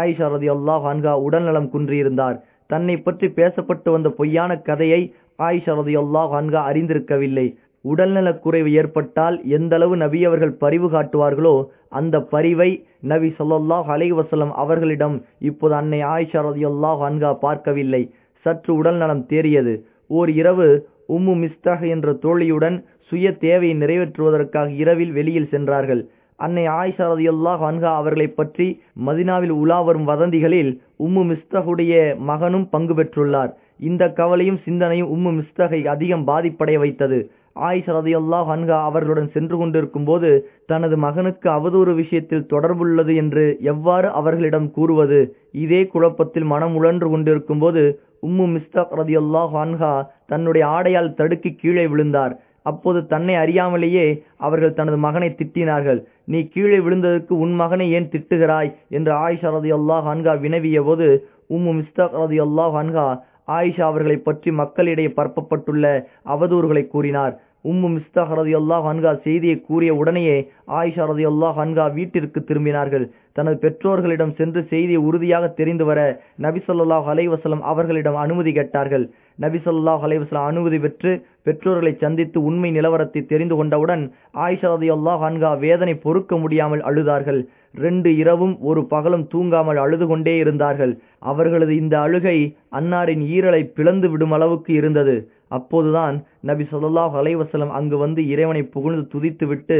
ஆயிஷா ரதியல்லாஹு ஹன்கா உடல்நலம் குன்றியிருந்தார். தன்னை பற்றி பேசப்பட்டு வந்த பொய்யான கதையை ஆயிஷா ரதியல்லாஹு ஹன்கா அறிந்திருக்கவில்லை. உடல்நலக் குறைவு ஏற்பட்டால் எந்தளவு நபி அவர்கள் பரிவு காட்டுவார்களோ அந்த பரிவை நபி சொல்லாஹ் அலைஹி அவர்களிடம் இப்போது அன்னை ஆயிஷா ரதியல்லாஹு ஹன்கா பார்க்கவில்லை. சற்று உடல்நலம் தேறியது. ஓர் இரவு உம்மு மிஸ்தஹ் என்ற தோழியுடன் சுய தேவையை நிறைவேற்றுவதற்காக இரவில் வெளியில் சென்றார்கள். அன்னை ஆயிஷா ரதியல்லாஹு அன்ஹா அவர்களைப் பற்றி மதினாவில் உலா வரும் வதந்திகளில் உம்மு மிஸ்தகுடைய மகனும் பங்கு பெற்றுள்ளார். இந்த கவலையும் சிந்தனையும் உம்மு மிஸ்தகை அதிகம் பாதிப்படைய வைத்தது. ஆயிஷா ரதியல்லாஹு ஹன்கா அவர்களுடன் சென்று கொண்டிருக்கும் போது தனது மகனுக்கு அவதூறு விஷயத்தில் தொடர்புள்ளது என்று எவ்வாறு அவர்களிடம் கூறுவது? இதே குழப்பத்தில் மனம் உழன்று கொண்டிருக்கும் போது உம்மு மிஸ்தக் ரதியல்லாஹு அன்ஹா தன்னுடைய ஆடையால் தடுக்கி கீழே விழுந்தார். அப்போது தன்னை அறியாமலேயே அவர்கள் தனது மகனை திட்டினார்கள். நீ கீழே விழுந்ததற்கு உன் மகனை ஏன் திட்டுகிறாய்? என்று ஆயிஷா ரதியல்லாஹு அன்ஹா வினவிய போது உம்மு மிஸ்தாக் ரதி அல்லாஹ் அன்ஹா ஆயிஷா அவர்களை பற்றி மக்களிடையே பரப்பப்பட்டுள்ள அவதூறுகளை கூறினார். உம்மு மிஸ்தாக் ரதியல்லாஹு ஹன்கா செய்தியை கூறிய உடனேயே ஆயிஷா ரதியல்லாஹு ஹன்கா வீட்டிற்கு திரும்பினார்கள். தனது பெற்றோர்களிடம் சென்று செய்தியை உறுதியாக தெரிந்து வர நபி ஸல்லல்லாஹு அவர்களிடம் அனுமதி கேட்டார்கள். நபி ஸல்லல்லாஹு அனுமதி பெற்று பெற்றோர்களை சந்தித்து உண்மை நிலவரத்தை தெரிந்து கொண்டவுடன் ஆயிஷா ரதியல்லாஹு ஹன்கா வேதனை பொறுக்க முடியாமல் அழுதார்கள். ரெண்டு இரவும் ஒரு பகலும் தூங்காமல் அழுது கொண்டே இருந்தார்கள். அவர்களது இந்த அழுகை அன்னாரின் ஈரலை பிளந்து விடும் அளவுக்கு இருந்தது. அப்போதுதான் நபி ஸல்லல்லாஹு அலைஹி வஸல்லம் அங்கு வந்து இறைவனை புகழ்ந்து துதித்துவிட்டு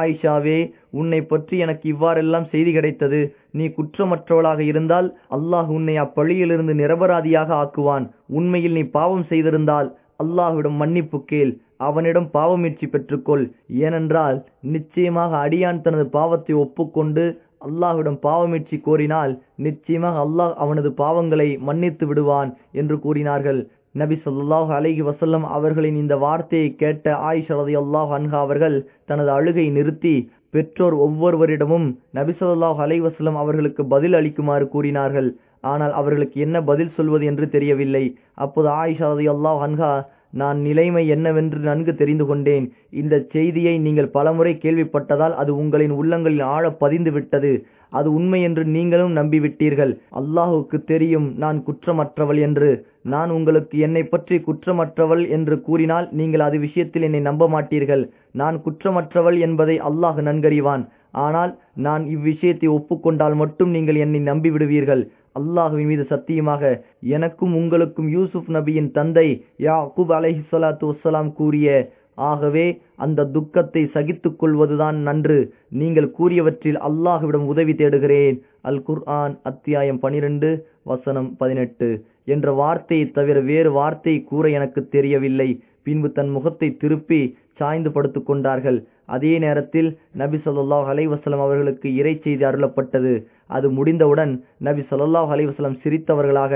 ஆயிஷாவே உன்னை பற்றி எனக்கு இவ்வாறெல்லாம் செய்தி கிடைத்தது. நீ குற்றமற்றவளாக இருந்தால் அல்லாஹ் உன்னை அப்பழியிலிருந்து நிரபராதியாக ஆக்குவான். உண்மையில் நீ பாவம் செய்திருந்தால் அல்லாஹ்விடம் மன்னிப்பு கேள். அவனிடம் பாவமீட்சி பெற்றுக்கொள். ஏனென்றால் நிச்சயமாக அடியான் தனது பாவத்தை ஒப்புக்கொண்டு அல்லாஹ்விடம் பாவமீட்சி கோரினால் நிச்சயமாக அல்லாஹ் அவனது பாவங்களை மன்னித்து விடுவான் என்று கூறினார்கள். நபி சொல்லாஹ் அலைஹி வசல்லம் அவர்களின் இந்த வார்த்தையை கேட்ட ஆயிஷரதி அல்லாஹ் அன்ஹா அவர்கள் தனது அழுகை நிறுத்தி பெற்றோர் ஒவ்வொருவரிடமும் நபி ஸல்லல்லாஹு அவர்களுக்கு பதில் அளிக்குமாறு கூறினார்கள். ஆனால் அவர்களுக்கு என்ன பதில் சொல்வது என்று தெரியவில்லை. அப்போது ஆயிஷா அல்லாஹ் அன்ஹா நான் நிலைமை என்னவென்று நன்கு தெரிந்து கொண்டேன். இந்த செய்தியை நீங்கள் பலமுறை கேள்விப்பட்டதால் அது உங்களின் உள்ளங்களில் ஆழ பதிந்து விட்டது அது உண்மை என்று நீங்களும் நம்பிவிட்டீர்கள். அல்லாஹுக்கு தெரியும் நான் குற்றமற்றவள் என்று. நான் உங்களுக்கு என்னை பற்றி குற்றமற்றவள் என்று கூறினால் நீங்கள் அது விஷயத்தில் என்னை நம்ப மாட்டீர்கள். நான் குற்றமற்றவள் என்பதை அல்லாஹ் நன்கறிவான். ஆனால் நான் இவ்விஷயத்தை ஒப்புக்கொண்டால் மட்டும் நீங்கள் என்னை நம்பிவிடுவீர்கள். அல்லாஹுவின் மீது சத்தியமாக எனக்கும் உங்களுக்கும் யூசுப் நபியின் தந்தை யாக்குப் அலைஹி ஸலாத்து வஸ்ஸலாம் கூறிய ஆகவே அந்த துக்கத்தை சகித்துக் கொள்வதுதான் நன்று. நீங்கள் கூறியவற்றில் அல்லாஹுவிடம் உதவி தேடுகிறேன். அல் குர்ஆன் அத்தியாயம் பனிரெண்டு வசனம் பதினெட்டு. என்ற வார்த்தையை தவிர வேறு வார்த்தை கூற எனக்கு தெரியவில்லை. பின்பு தன் முகத்தை திருப்பி சாய்ந்து படுத்து கொண்டார்கள். அதே நேரத்தில் நபி சொல்லாஹ் அலைஹி அவர்களுக்கு இறை செய்தி அருளப்பட்டது. அது முடிந்தவுடன் நபி சொல்லாஹ் அலைஹி சிரித்தவர்களாக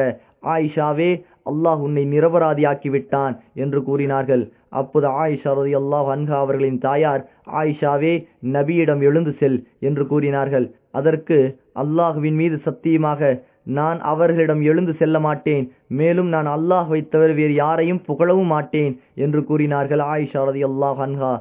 ஆயிஷாவே அல்லாஹ் உன்னை நிரபராதியாக்கி விட்டான் என்று கூறினார்கள். அப்போது ஆயிஷா அல்லாஹ் அன்ஹா அவர்களின் தாயார் ஆயிஷாவே நபியிடம் எழுந்து செல் என்று கூறினார்கள். அதற்கு அல்லாஹுவின் மீது சத்தியமாக நான் அவர்களிடம் எழுந்து செல்ல மாட்டேன். மேலும் நான் அல்லாஹ் தவிர வேறு யாரையும் புகழவும் மாட்டேன் என்று கூறினார்கள் ஆயிஷா அல்லாஹ் அன்ஹா.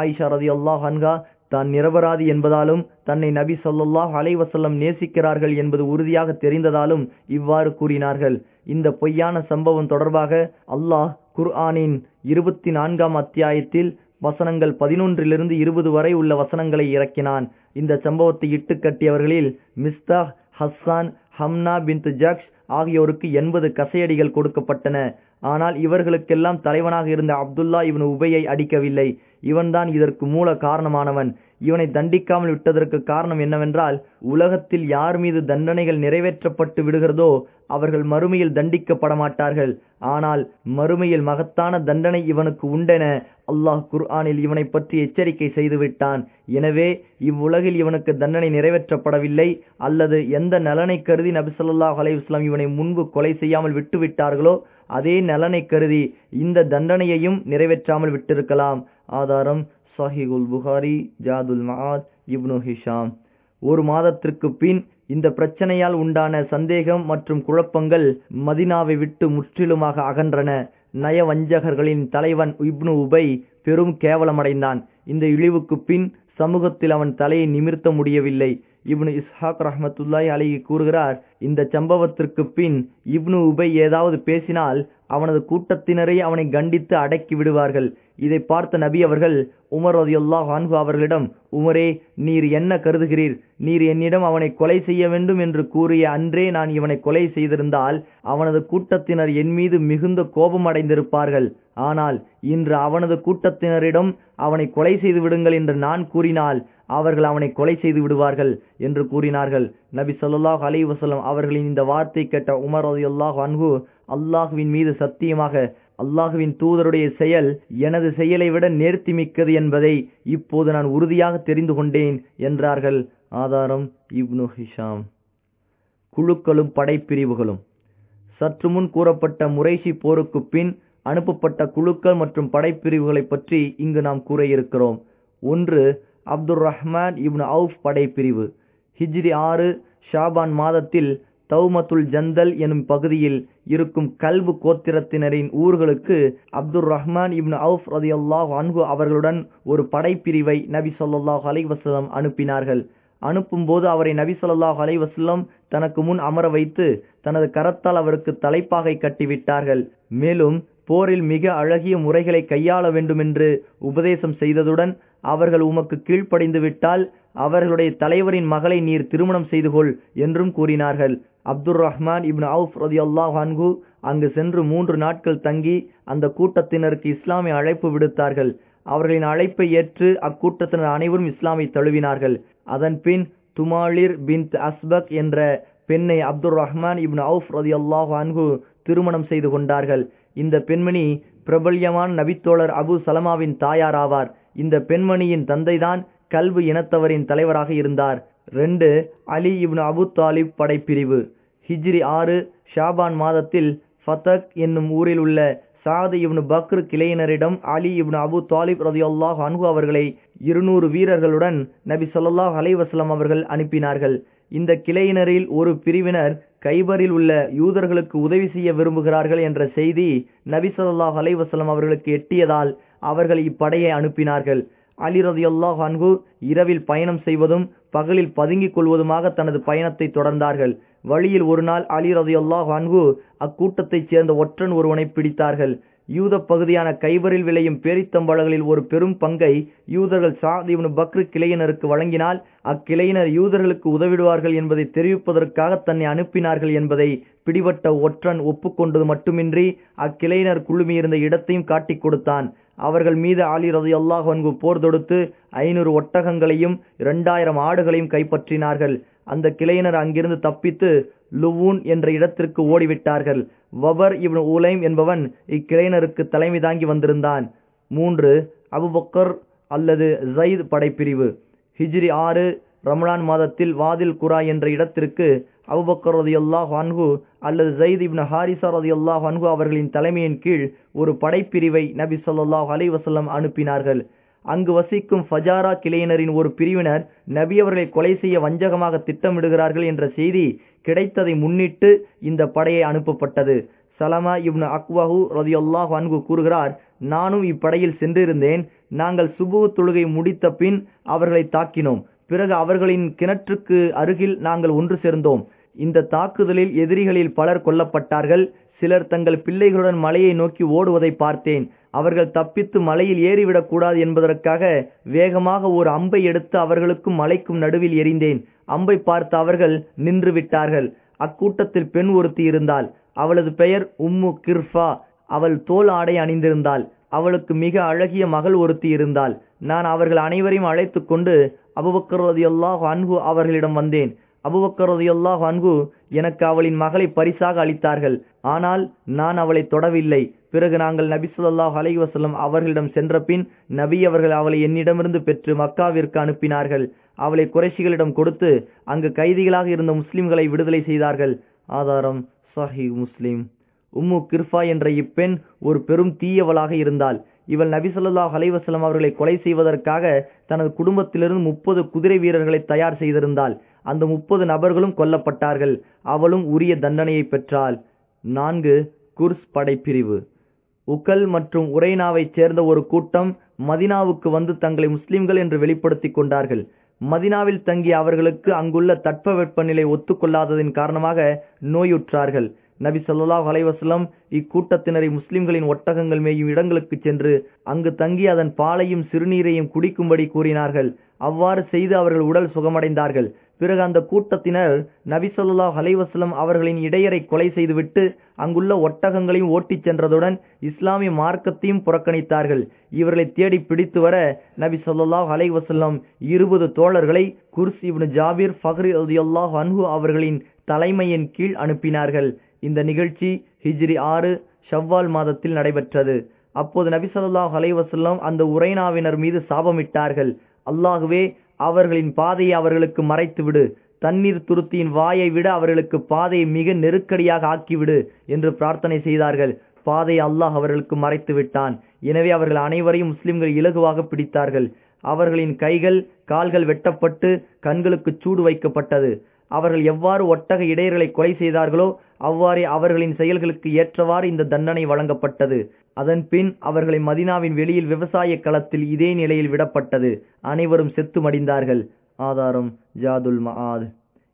ஆயிஷா அல்லாஹ் அன்ஹா தான் நிரபராதி என்பதாலும் தன்னை நபி ஸல்லல்லாஹு அலைவசல்லம் நேசிக்கிறார்கள் என்பது உறுதியாக தெரிந்ததாலும் இவ்வாறு கூறினார்கள். இந்த பொய்யான சம்பவம் தொடர்பாக அல்லாஹ் குர்ஆனின் இருபத்தி நான்காம் அத்தியாயத்தில் வசனங்கள் பதினொன்றிலிருந்து இருபது வரை உள்ள வசனங்களை இறக்கினான். இந்த சம்பவத்தை இட்டுக்கட்டியவர்களில் மிஸ்தாஹ் ஹஸ்ஸான் ஹம்னா பின் ஜக்ஷ் ஆகியோருக்கு எண்பது கசையடிகள் கொடுக்கப்பட்டன. ஆனால் இவர்களுக்கெல்லாம் தலைவனாக இருந்த அப்துல்லா இவன் உபையை அடிக்கவில்லை. இவன்தான் இதற்கு மூல காரணமானவன். இவனை தண்டிக்காமல் விட்டதற்கு காரணம் என்னவென்றால் உலகத்தில் யார் மீது தண்டனைகள் நிறைவேற்றப்பட்டு விடுகிறதோ அவர்கள் மறுமையில் தண்டிக்கப்பட மாட்டார்கள். ஆனால் மறுமையில் மகத்தான தண்டனை இவனுக்கு உண்டென அல்லாஹ் குர்ஆனில் இவனை பற்றி எச்சரிக்கை செய்துவிட்டான். எனவே இவ்வுலகில் இவனுக்கு தண்டனை நிறைவேற்றப்படவில்லை அல்லது எந்த நலனை கருதி நபிசல்லாஹ் அலையுஸ்லாம் இவனை முன்பு கொலை செய்யாமல் விட்டுவிட்டார்களோ அதே நலனை கருதி இந்த தண்டனையையும் நிறைவேற்றாமல் விட்டிருக்கலாம். ஆதாரம் சஹிகுல் புகாரி ஜாதுல் மஹாத் இப்னு ஹிஷாம். ஒரு மாதத்திற்கு பின் இந்த பிரச்சனையால் உண்டான சந்தேகம் மற்றும் குழப்பங்கள் மதினாவை விட்டு முற்றிலுமாக அகன்றன. நயவஞ்சகர்களின் தலைவன் இப்னு உபை பெரும் கேவலமடைந்தான். இந்த இழிவுக்கு பின் சமூகத்தில் அவன் தலையை நிமிர்த்த முடியவில்லை. இப்னு இஸ்ஹாக் ரஹமத்துல்லாய் அலிகி கூறுகிறார் இந்த சம்பவத்திற்கு பின் இப்னு உபை ஏதாவது பேசினால் அவனது கூட்டத்தினரை அவனை கண்டித்து அடக்கி விடுவார்கள். இதை பார்த்த நபி அவர்கள் உமர் ரதியுல்லா அன்ஹு அவர்களிடம் உமரே நீர் என்ன கருதுகிறீர்? நீர் என்னிடம் அவனை கொலை செய்ய வேண்டும் என்று கூறிய அன்றே நான் இவனை கொலை செய்திருந்தால் அவனது கூட்டத்தினர் என் மீது மிகுந்த கோபம் அடைந்திருப்பார்கள். ஆனால் இன்று அவனது கூட்டத்தினரிடம் அவனை கொலை செய்து விடுங்கள் என்று நான் கூறினால் அவர்கள் அவனை கொலை செய்து விடுவார்கள் என்று கூறினார்கள். நபி சொல்லாஹ் அலி வசலம் அவர்களின் இந்த வார்த்தை கேட்ட உமர் அல்லாஹ் அன்பு அல்லாஹுவின் மீது சத்தியமாக அல்லாஹுவின் தூதருடைய செயல் எனது செயலை விட நேர்த்தி மிக்கது என்பதை இப்போது நான் உறுதியாக தெரிந்து கொண்டேன் என்றார்கள். ஆதாரம் இப்னு ஹிஷாம். குழுக்களும் படைப்பிரிவுகளும். சற்று முன் கூறப்பட்ட முறைசி போருக்கு பின் அனுப்பப்பட்ட குழுக்கள் மற்றும் படைப்பிரிவுகளை பற்றி இங்கு நாம் கூற இருக்கிறோம். ஒன்று அப்துர் ரஹ்மான் இப்னு அவுஃப் படைப்பிரிவு. ஹிஜ்ரி ஆறு ஷாபான் மாதத்தில் தௌமத்துல் ஜந்தல் எனும் பகுதியில் இருக்கும் கல்பு கோத்திரத்தினரின் ஊர்களுக்கு அப்துர் ரஹ்மான் இப்னு அவுஃப் ரதியல்லாஹ் அன்கு அவர்களுடன் ஒரு படைப்பிரிவை நபி சொல்லாஹ் அலைவசலம் அனுப்பினார்கள். அனுப்பும்போது அவரை நபி சொல்லாஹ் அலைவசல்லம் தனக்கு முன் அமர வைத்து தனது கரத்தால் அவருக்கு தலைப்பாகை கட்டிவிட்டார்கள். மேலும் போரில் மிக அழகிய முறைகளை கையாள வேண்டுமென்று உபதேசம் செய்ததுடன் அவர்கள் உமக்கு கீழ்ப்படிந்து விட்டால் அவர்களுடைய தலைவரின் மகளை நீர் திருமணம் செய்து கொள் என்றும் கூறினார்கள். அப்துர் ரஹ்மான் இப்னு அவுஃப் ரதி அல்லாஹ் அன்கு அங்கு சென்று மூன்று நாட்கள் தங்கி அந்த கூட்டத்தினருக்கு இஸ்லாமிய அழைப்பு விடுத்தார்கள். அவர்களின் அழைப்பை ஏற்று அக்கூட்டத்தினர் அனைவரும் இஸ்லாமை தழுவினார்கள். அதன்பின் துமாலிர் பின் அஸ்பக் என்ற பெண்ணை அப்துர் ரஹ்மான் இப்னு அவுஃப் ரதி அல்லாஹ் அன்கு திருமணம் செய்து கொண்டார்கள். இந்த பெண்மணி பிரபல்யமான நபித்தோழர் அபு சலமாவின் தாயார் ஆவார் இந்த பெண்மணியின் தந்தைதான் கல்வி இனத்தவரின் தலைவராக இருந்தார். ரெண்டு அலி இப்னு அபு தாலிப் படைப்பிரிவு. ஹிஜ்ரி ஆறு ஷாபான் மாதத்தில் ஃபதக் என்னும் ஊரில் உள்ள சாது இப்னு பக்ரு கிளையினரிடம் அலி இப்னு அபு தாலிப் ரதியுல்லாஹ் அன்ஹு அவர்களை இருநூறு வீரர்களுடன் நபி சொல்லாஹ் அலைவாஸ்லாம் அவர்கள் அனுப்பினார்கள். இந்த கிளையினரில் ஒரு பிரிவினர் கைபரில் உள்ள யூதர்களுக்கு உதவி செய்ய விரும்புகிறார்கள் என்ற செய்தி நபி சொல்லாஹ் அலைவாஸ்லாம் அவர்களுக்கு எட்டியதால் அவர்கள் இப்படையை அனுப்பினார்கள். அலி ரதியுல்லாஹ் அன்ஹு இரவில் பயணம் செய்வதும் பகலில் பதுங்கிக் கொள்வதுமாக தனது பயணத்தை தொடர்ந்தார்கள். வழியில் ஒரு நாள் அலி ரதியுல்லாஹ் அன்ஹு அக்கூட்டத்தைச் சேர்ந்த ஒற்றன் ஒருவனை பிடித்தார்கள். யூத பகுதியான கைபரில் விளையும் பேரித்தம்பழங்களில் ஒரு பெரும் பங்கை யூதர்கள் சாதிபனு பக்ரு கிளையினருக்கு வழங்கினால் அக்கிளையினர் யூதர்களுக்கு உதவிடுவார்கள் என்பதை தெரிவிப்பதற்காக தன்னை அனுப்பினார்கள் என்பதை பிடிபட்ட ஒற்றன் ஒப்புக்கொண்டது மட்டுமின்றி அக்கிளையினர் குழுமியிருந்த இடத்தையும் காட்டிக் கொடுத்தான். அவர்கள் மீது ஆலி ரதி அல்லாஹ் போர் தொடுத்து ஐநூறு ஒட்டகங்களையும் இரண்டாயிரம் ஆடுகளையும் கைப்பற்றினார்கள். அந்த கிளையினர் அங்கிருந்து தப்பித்து லுவூன் என்ற இடத்திற்கு ஓடிவிட்டார்கள். வபர் இவன் உலைம் என்பவன் இக்கிளையினருக்கு தலைமை தாங்கி வந்திருந்தான். மூன்று அபுபக்கர் அல்லது ஜயித் படைப்பிரிவு. ஹிஜ்ரி ஆறு ரமலான் மாதத்தில் வாதில் குரா என்ற இடத்திற்கு அபுபக்கர் ரதியுல்லா ஹான்ஹு அல்லது ஜயித் இப்னு ஹாரிசா ரதியுல்லா அன்ஹு அவர்களின் தலைமையின் கீழ் ஒரு படைப்பிரிவை நபி சொல்லாஹ் அலி வசல்லம் அனுப்பினார்கள். அங்கு வசிக்கும் ஃபஜாரா கிளையினரின் ஒரு பிரிவினர் நபி அவர்களை கொலை செய்ய வஞ்சகமாக திட்டமிடுகிறார்கள் என்ற செய்தி கிடைத்ததை முன்னிட்டு இந்த படையை அனுப்பப்பட்டது. சலமா இப்னு அக்வாஹு ரதியுல்லாஹ் அன்கு கூறுகிறார் நானும் இப்படையில் சென்றிருந்தேன். நாங்கள் சுபு தொழுகை முடித்த பின் அவர்களை தாக்கினோம். பிறகு அவர்களின் கிணற்றுக்கு அருகில் நாங்கள் ஒன்று சேர்ந்தோம். இந்த தாக்குதலில் எதிரிகளில் பலர் கொல்லப்பட்டார்கள். சிலர் தங்கள் பிள்ளைகளுடன் மலையை நோக்கி ஓடுவதை பார்த்தேன். அவர்கள் தப்பித்து மலையில் ஏறிவிடக் கூடாது என்பதற்காக வேகமாக ஒரு அம்பை எடுத்து அவர்களுக்கும் மலைக்கும் நடுவில் எறிந்தேன். அம்பை பார்த்த அவர்கள் நின்று விட்டார்கள் அக்கூட்டத்தில் பெண் ஒருத்தி இருந்தாள். அவளது பெயர் உம்மு கிர்ஃபா. அவள் தோல் ஆடை அணிந்திருந்தாள். அவளுக்கு மிக அழகிய மகள் ஒருத்தி இருந்தாள். நான் அவர்கள் அனைவரையும் அழைத்து கொண்டு அபுபக்கர் ரதியுல்லாஹ் அன்ஹு அவர்களிடம் வந்தேன். அபுபக்கர் ரதியுல்லாஹ் அன்ஹு எனக்கு அவளின் மகளை பரிசாக அளித்தார்கள். ஆனால் நான் அவளை தொடவில்லை. பிறகு நாங்கள் நபி சொல்லாஹ் அவர்களிடம் சென்ற பின் நபி அவர்கள் அவளை என்னிடமிருந்து பெற்று மக்காவிற்கு அனுப்பினார்கள். அவளை குறைஷிகளிடம் கொடுத்து அங்கு கைதிகளாக இருந்த முஸ்லிம்களை விடுதலை செய்தார்கள். ஆதாரம் சஹி முஸ்லிம். உம்மு கிர்ஃபா என்ற இப்பெண் ஒரு பெரும் தீயவளாக இருந்தாள். இவள் நபிசல்லாஹ் அலைவசலம் அவர்களை கொலை செய்வதற்காக தனது குடும்பத்திலிருந்து முப்பது குதிரை வீரர்களை தயார் செய்திருந்தாள். அந்த முப்பது நபர்களும் கொல்லப்பட்டார்கள். அவளும் உரிய தண்டனையை பெற்றாள். நான்கு குர்ஸ் படைப்பிரிவு. உக்கல் மற்றும் உரைனாவைச் சேர்ந்த ஒரு கூட்டம் மதினாவுக்கு வந்து தங்களை முஸ்லிம்கள் என்று வெளிப்படுத்திக் கொண்டார்கள். மதினாவில் தங்கிய அவர்களுக்கு அங்குள்ள தட்பவெப்பநிலை ஒத்துக்கொள்ளாததின் காரணமாக நோயுற்றார்கள். நபி ஸல்லல்லாஹு அலைஹி இக்கூட்டத்தினரை முஸ்லிம்களின் ஒட்டகங்கள் மேயும் இடங்களுக்கு சென்று அங்கு தங்கி அதன் பாலையும் சிறுநீரையும் குடிக்கும்படி கூறினார்கள். அவ்வாறு செய்து அவர்கள் உடல் சுகமடைந்தார்கள். பிறகு அந்த கூட்டத்தினர் நபிசல்லா ஸல்லல்லாஹு அவர்களின் இடையரை கொலை செய்துவிட்டு அங்குள்ள ஒட்டகங்களையும் ஓட்டிச் சென்றதுடன் இஸ்லாமிய மார்க்கத்தையும் புறக்கணித்தார்கள். இவர்களை தேடி பிடித்து வர நபி ஸல்லல்லாஹு அலைஹி இருபது தோழர்களை குர்ஸ் இப்னு ஜாபீர் ஃபஹ்ரி அல்லாஹ் அன்ஹு அவர்களின் தலைமையின் கீழ் அனுப்பினார்கள். இந்த நிகழ்ச்சி ஹிஜ்ரி ஆறு ஷவ்வால் மாதத்தில் நடைபெற்றது. அப்போது நபி சொல்லாஹ் அலைஹி அந்த உரைனாவினர் மீது சாபமிட்டார்கள். அல்லாஹுவே அவர்களின் பாதையை அவர்களுக்கு மறைத்துவிடு. தண்ணீர் துருத்தியின் வாயை விட அவர்களுக்கு பாதையை மிக நெருக்கடியாக ஆக்கிவிடு என்று பிரார்த்தனை செய்தார்கள். பாதையை அல்லாஹ் அவர்களுக்கு மறைத்து விட்டான் எனவே அவர்கள் அனைவரையும் முஸ்லிம்கள் இலகுவாக பிடித்தார்கள். அவர்களின் கைகள் கால்கள் வெட்டப்பட்டு கண்களுக்கு சூடு வைக்கப்பட்டது. அவர்கள் எவ்வாறு ஒட்டக இடையர்களை கொலை செய்தார்களோ அவ்வாறே அவர்களின் செயல்களுக்கு ஏற்றவாறு இந்த தண்டனை வழங்கப்பட்டது. அதன்பின் அவர்களை மதினாவின் வெளியில் விவசாய களத்தில் இதே நிலையில் விடப்பட்டது. அனைவரும் செத்து மடிந்தார்கள் ஆதாரம் ஜாதுல் மஆத்.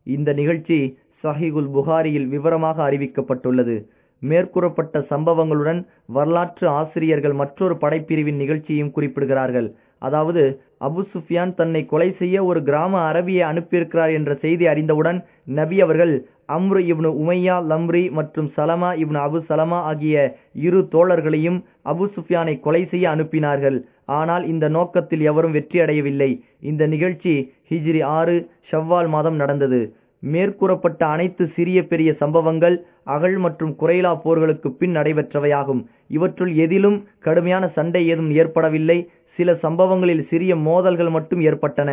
இந்த நிகழ்ச்சி சஹிகுல் புகாரியில் விவரமாக அறிவிக்கப்பட்டுள்ளது. மேற்கூறப்பட்ட சம்பவங்களுடன் வரலாற்று ஆசிரியர்கள் மற்றொரு படைப்பிரிவின் நிகழ்ச்சியையும் குறிப்பிடுகிறார்கள். அதாவது அபு சுஃபியான் தன்னை கொலை செய்ய ஒரு கிராம அரபியை அனுப்பியிருக்கிறார் என்ற செய்தி அறிந்தவுடன் நபி அவர்கள் அம்ரு இப்னு உமையா லம்ரி மற்றும் சலமா இப்னு அபு சலமா ஆகிய இரு தோழர்களையும் அபு சுஃபியானை கொலை செய்ய அனுப்பினார்கள். ஆனால் இந்த நோக்கத்தில் எவரும் வெற்றியடையவில்லை இந்த நிகழ்ச்சி ஹிஜ்ரி ஆறு ஷவ்வால் மாதம் நடந்தது. மேற்கூறப்பட்ட அனைத்து சிறிய பெரிய சம்பவங்கள் அகழ் மற்றும் குறைலா போர்களுக்கு பின் நடைபெற்றவையாகும். இவற்றுள் எதிலும் கடுமையான சண்டை ஏதும் ஏற்படவில்லை. சில சம்பவங்களில் சிறிய மோதல்கள் மட்டும் ஏற்பட்டன.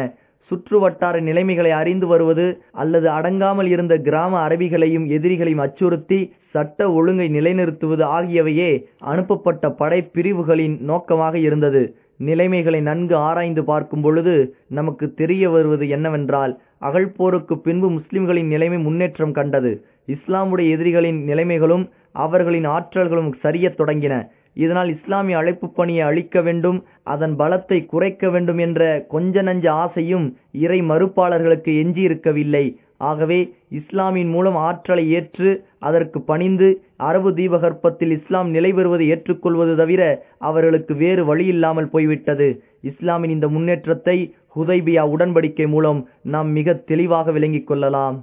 சுற்று வட்டார நிலைமைகளை அறிந்து வருவது அல்லது அடங்காமல் இருந்த கிராம அரபிகளையும் எதிரிகளையும் அச்சுறுத்தி சட்ட ஒழுங்கை நிலைநிறுத்துவது ஆகியவையே அனுப்பப்பட்ட படைப்பிரிவுகளின் நோக்கமாக இருந்தது. நிலைமைகளை நன்கு ஆராய்ந்து பார்க்கும் பொழுது நமக்கு தெரிய வருவது என்னவென்றால் அகழ்போருக்கு பின்பு முஸ்லிம்களின் நிலைமை முன்னேற்றம் கண்டது. இஸ்லாமுடைய எதிரிகளின் நிலைமைகளும் அவர்களின் ஆற்றல்களும் சரியத் தொடங்கின. இதனால் இஸ்லாமிய அழைப்பு பணியை அழிக்க வேண்டும் அதன் பலத்தை குறைக்க வேண்டும் என்ற கொஞ்ச நஞ்ச ஆசையும் இறை மறுப்பாளர்களுக்கு எஞ்சியிருக்கவில்லை. ஆகவே இஸ்லாமின் மூலம் ஆற்றலை ஏற்று அதற்கு பணிந்து அரபு தீபகற்பத்தில் இஸ்லாம் நிலை பெறுவதை ஏற்றுக்கொள்வது தவிர அவர்களுக்கு வேறு வழியில்லாமல் போய்விட்டது. இஸ்லாமின் இந்த முன்னேற்றத்தை ஹுதைபியா உடன்படிக்கை மூலம் நாம் மிக தெளிவாக விளங்கிக் கொள்ளலாம்.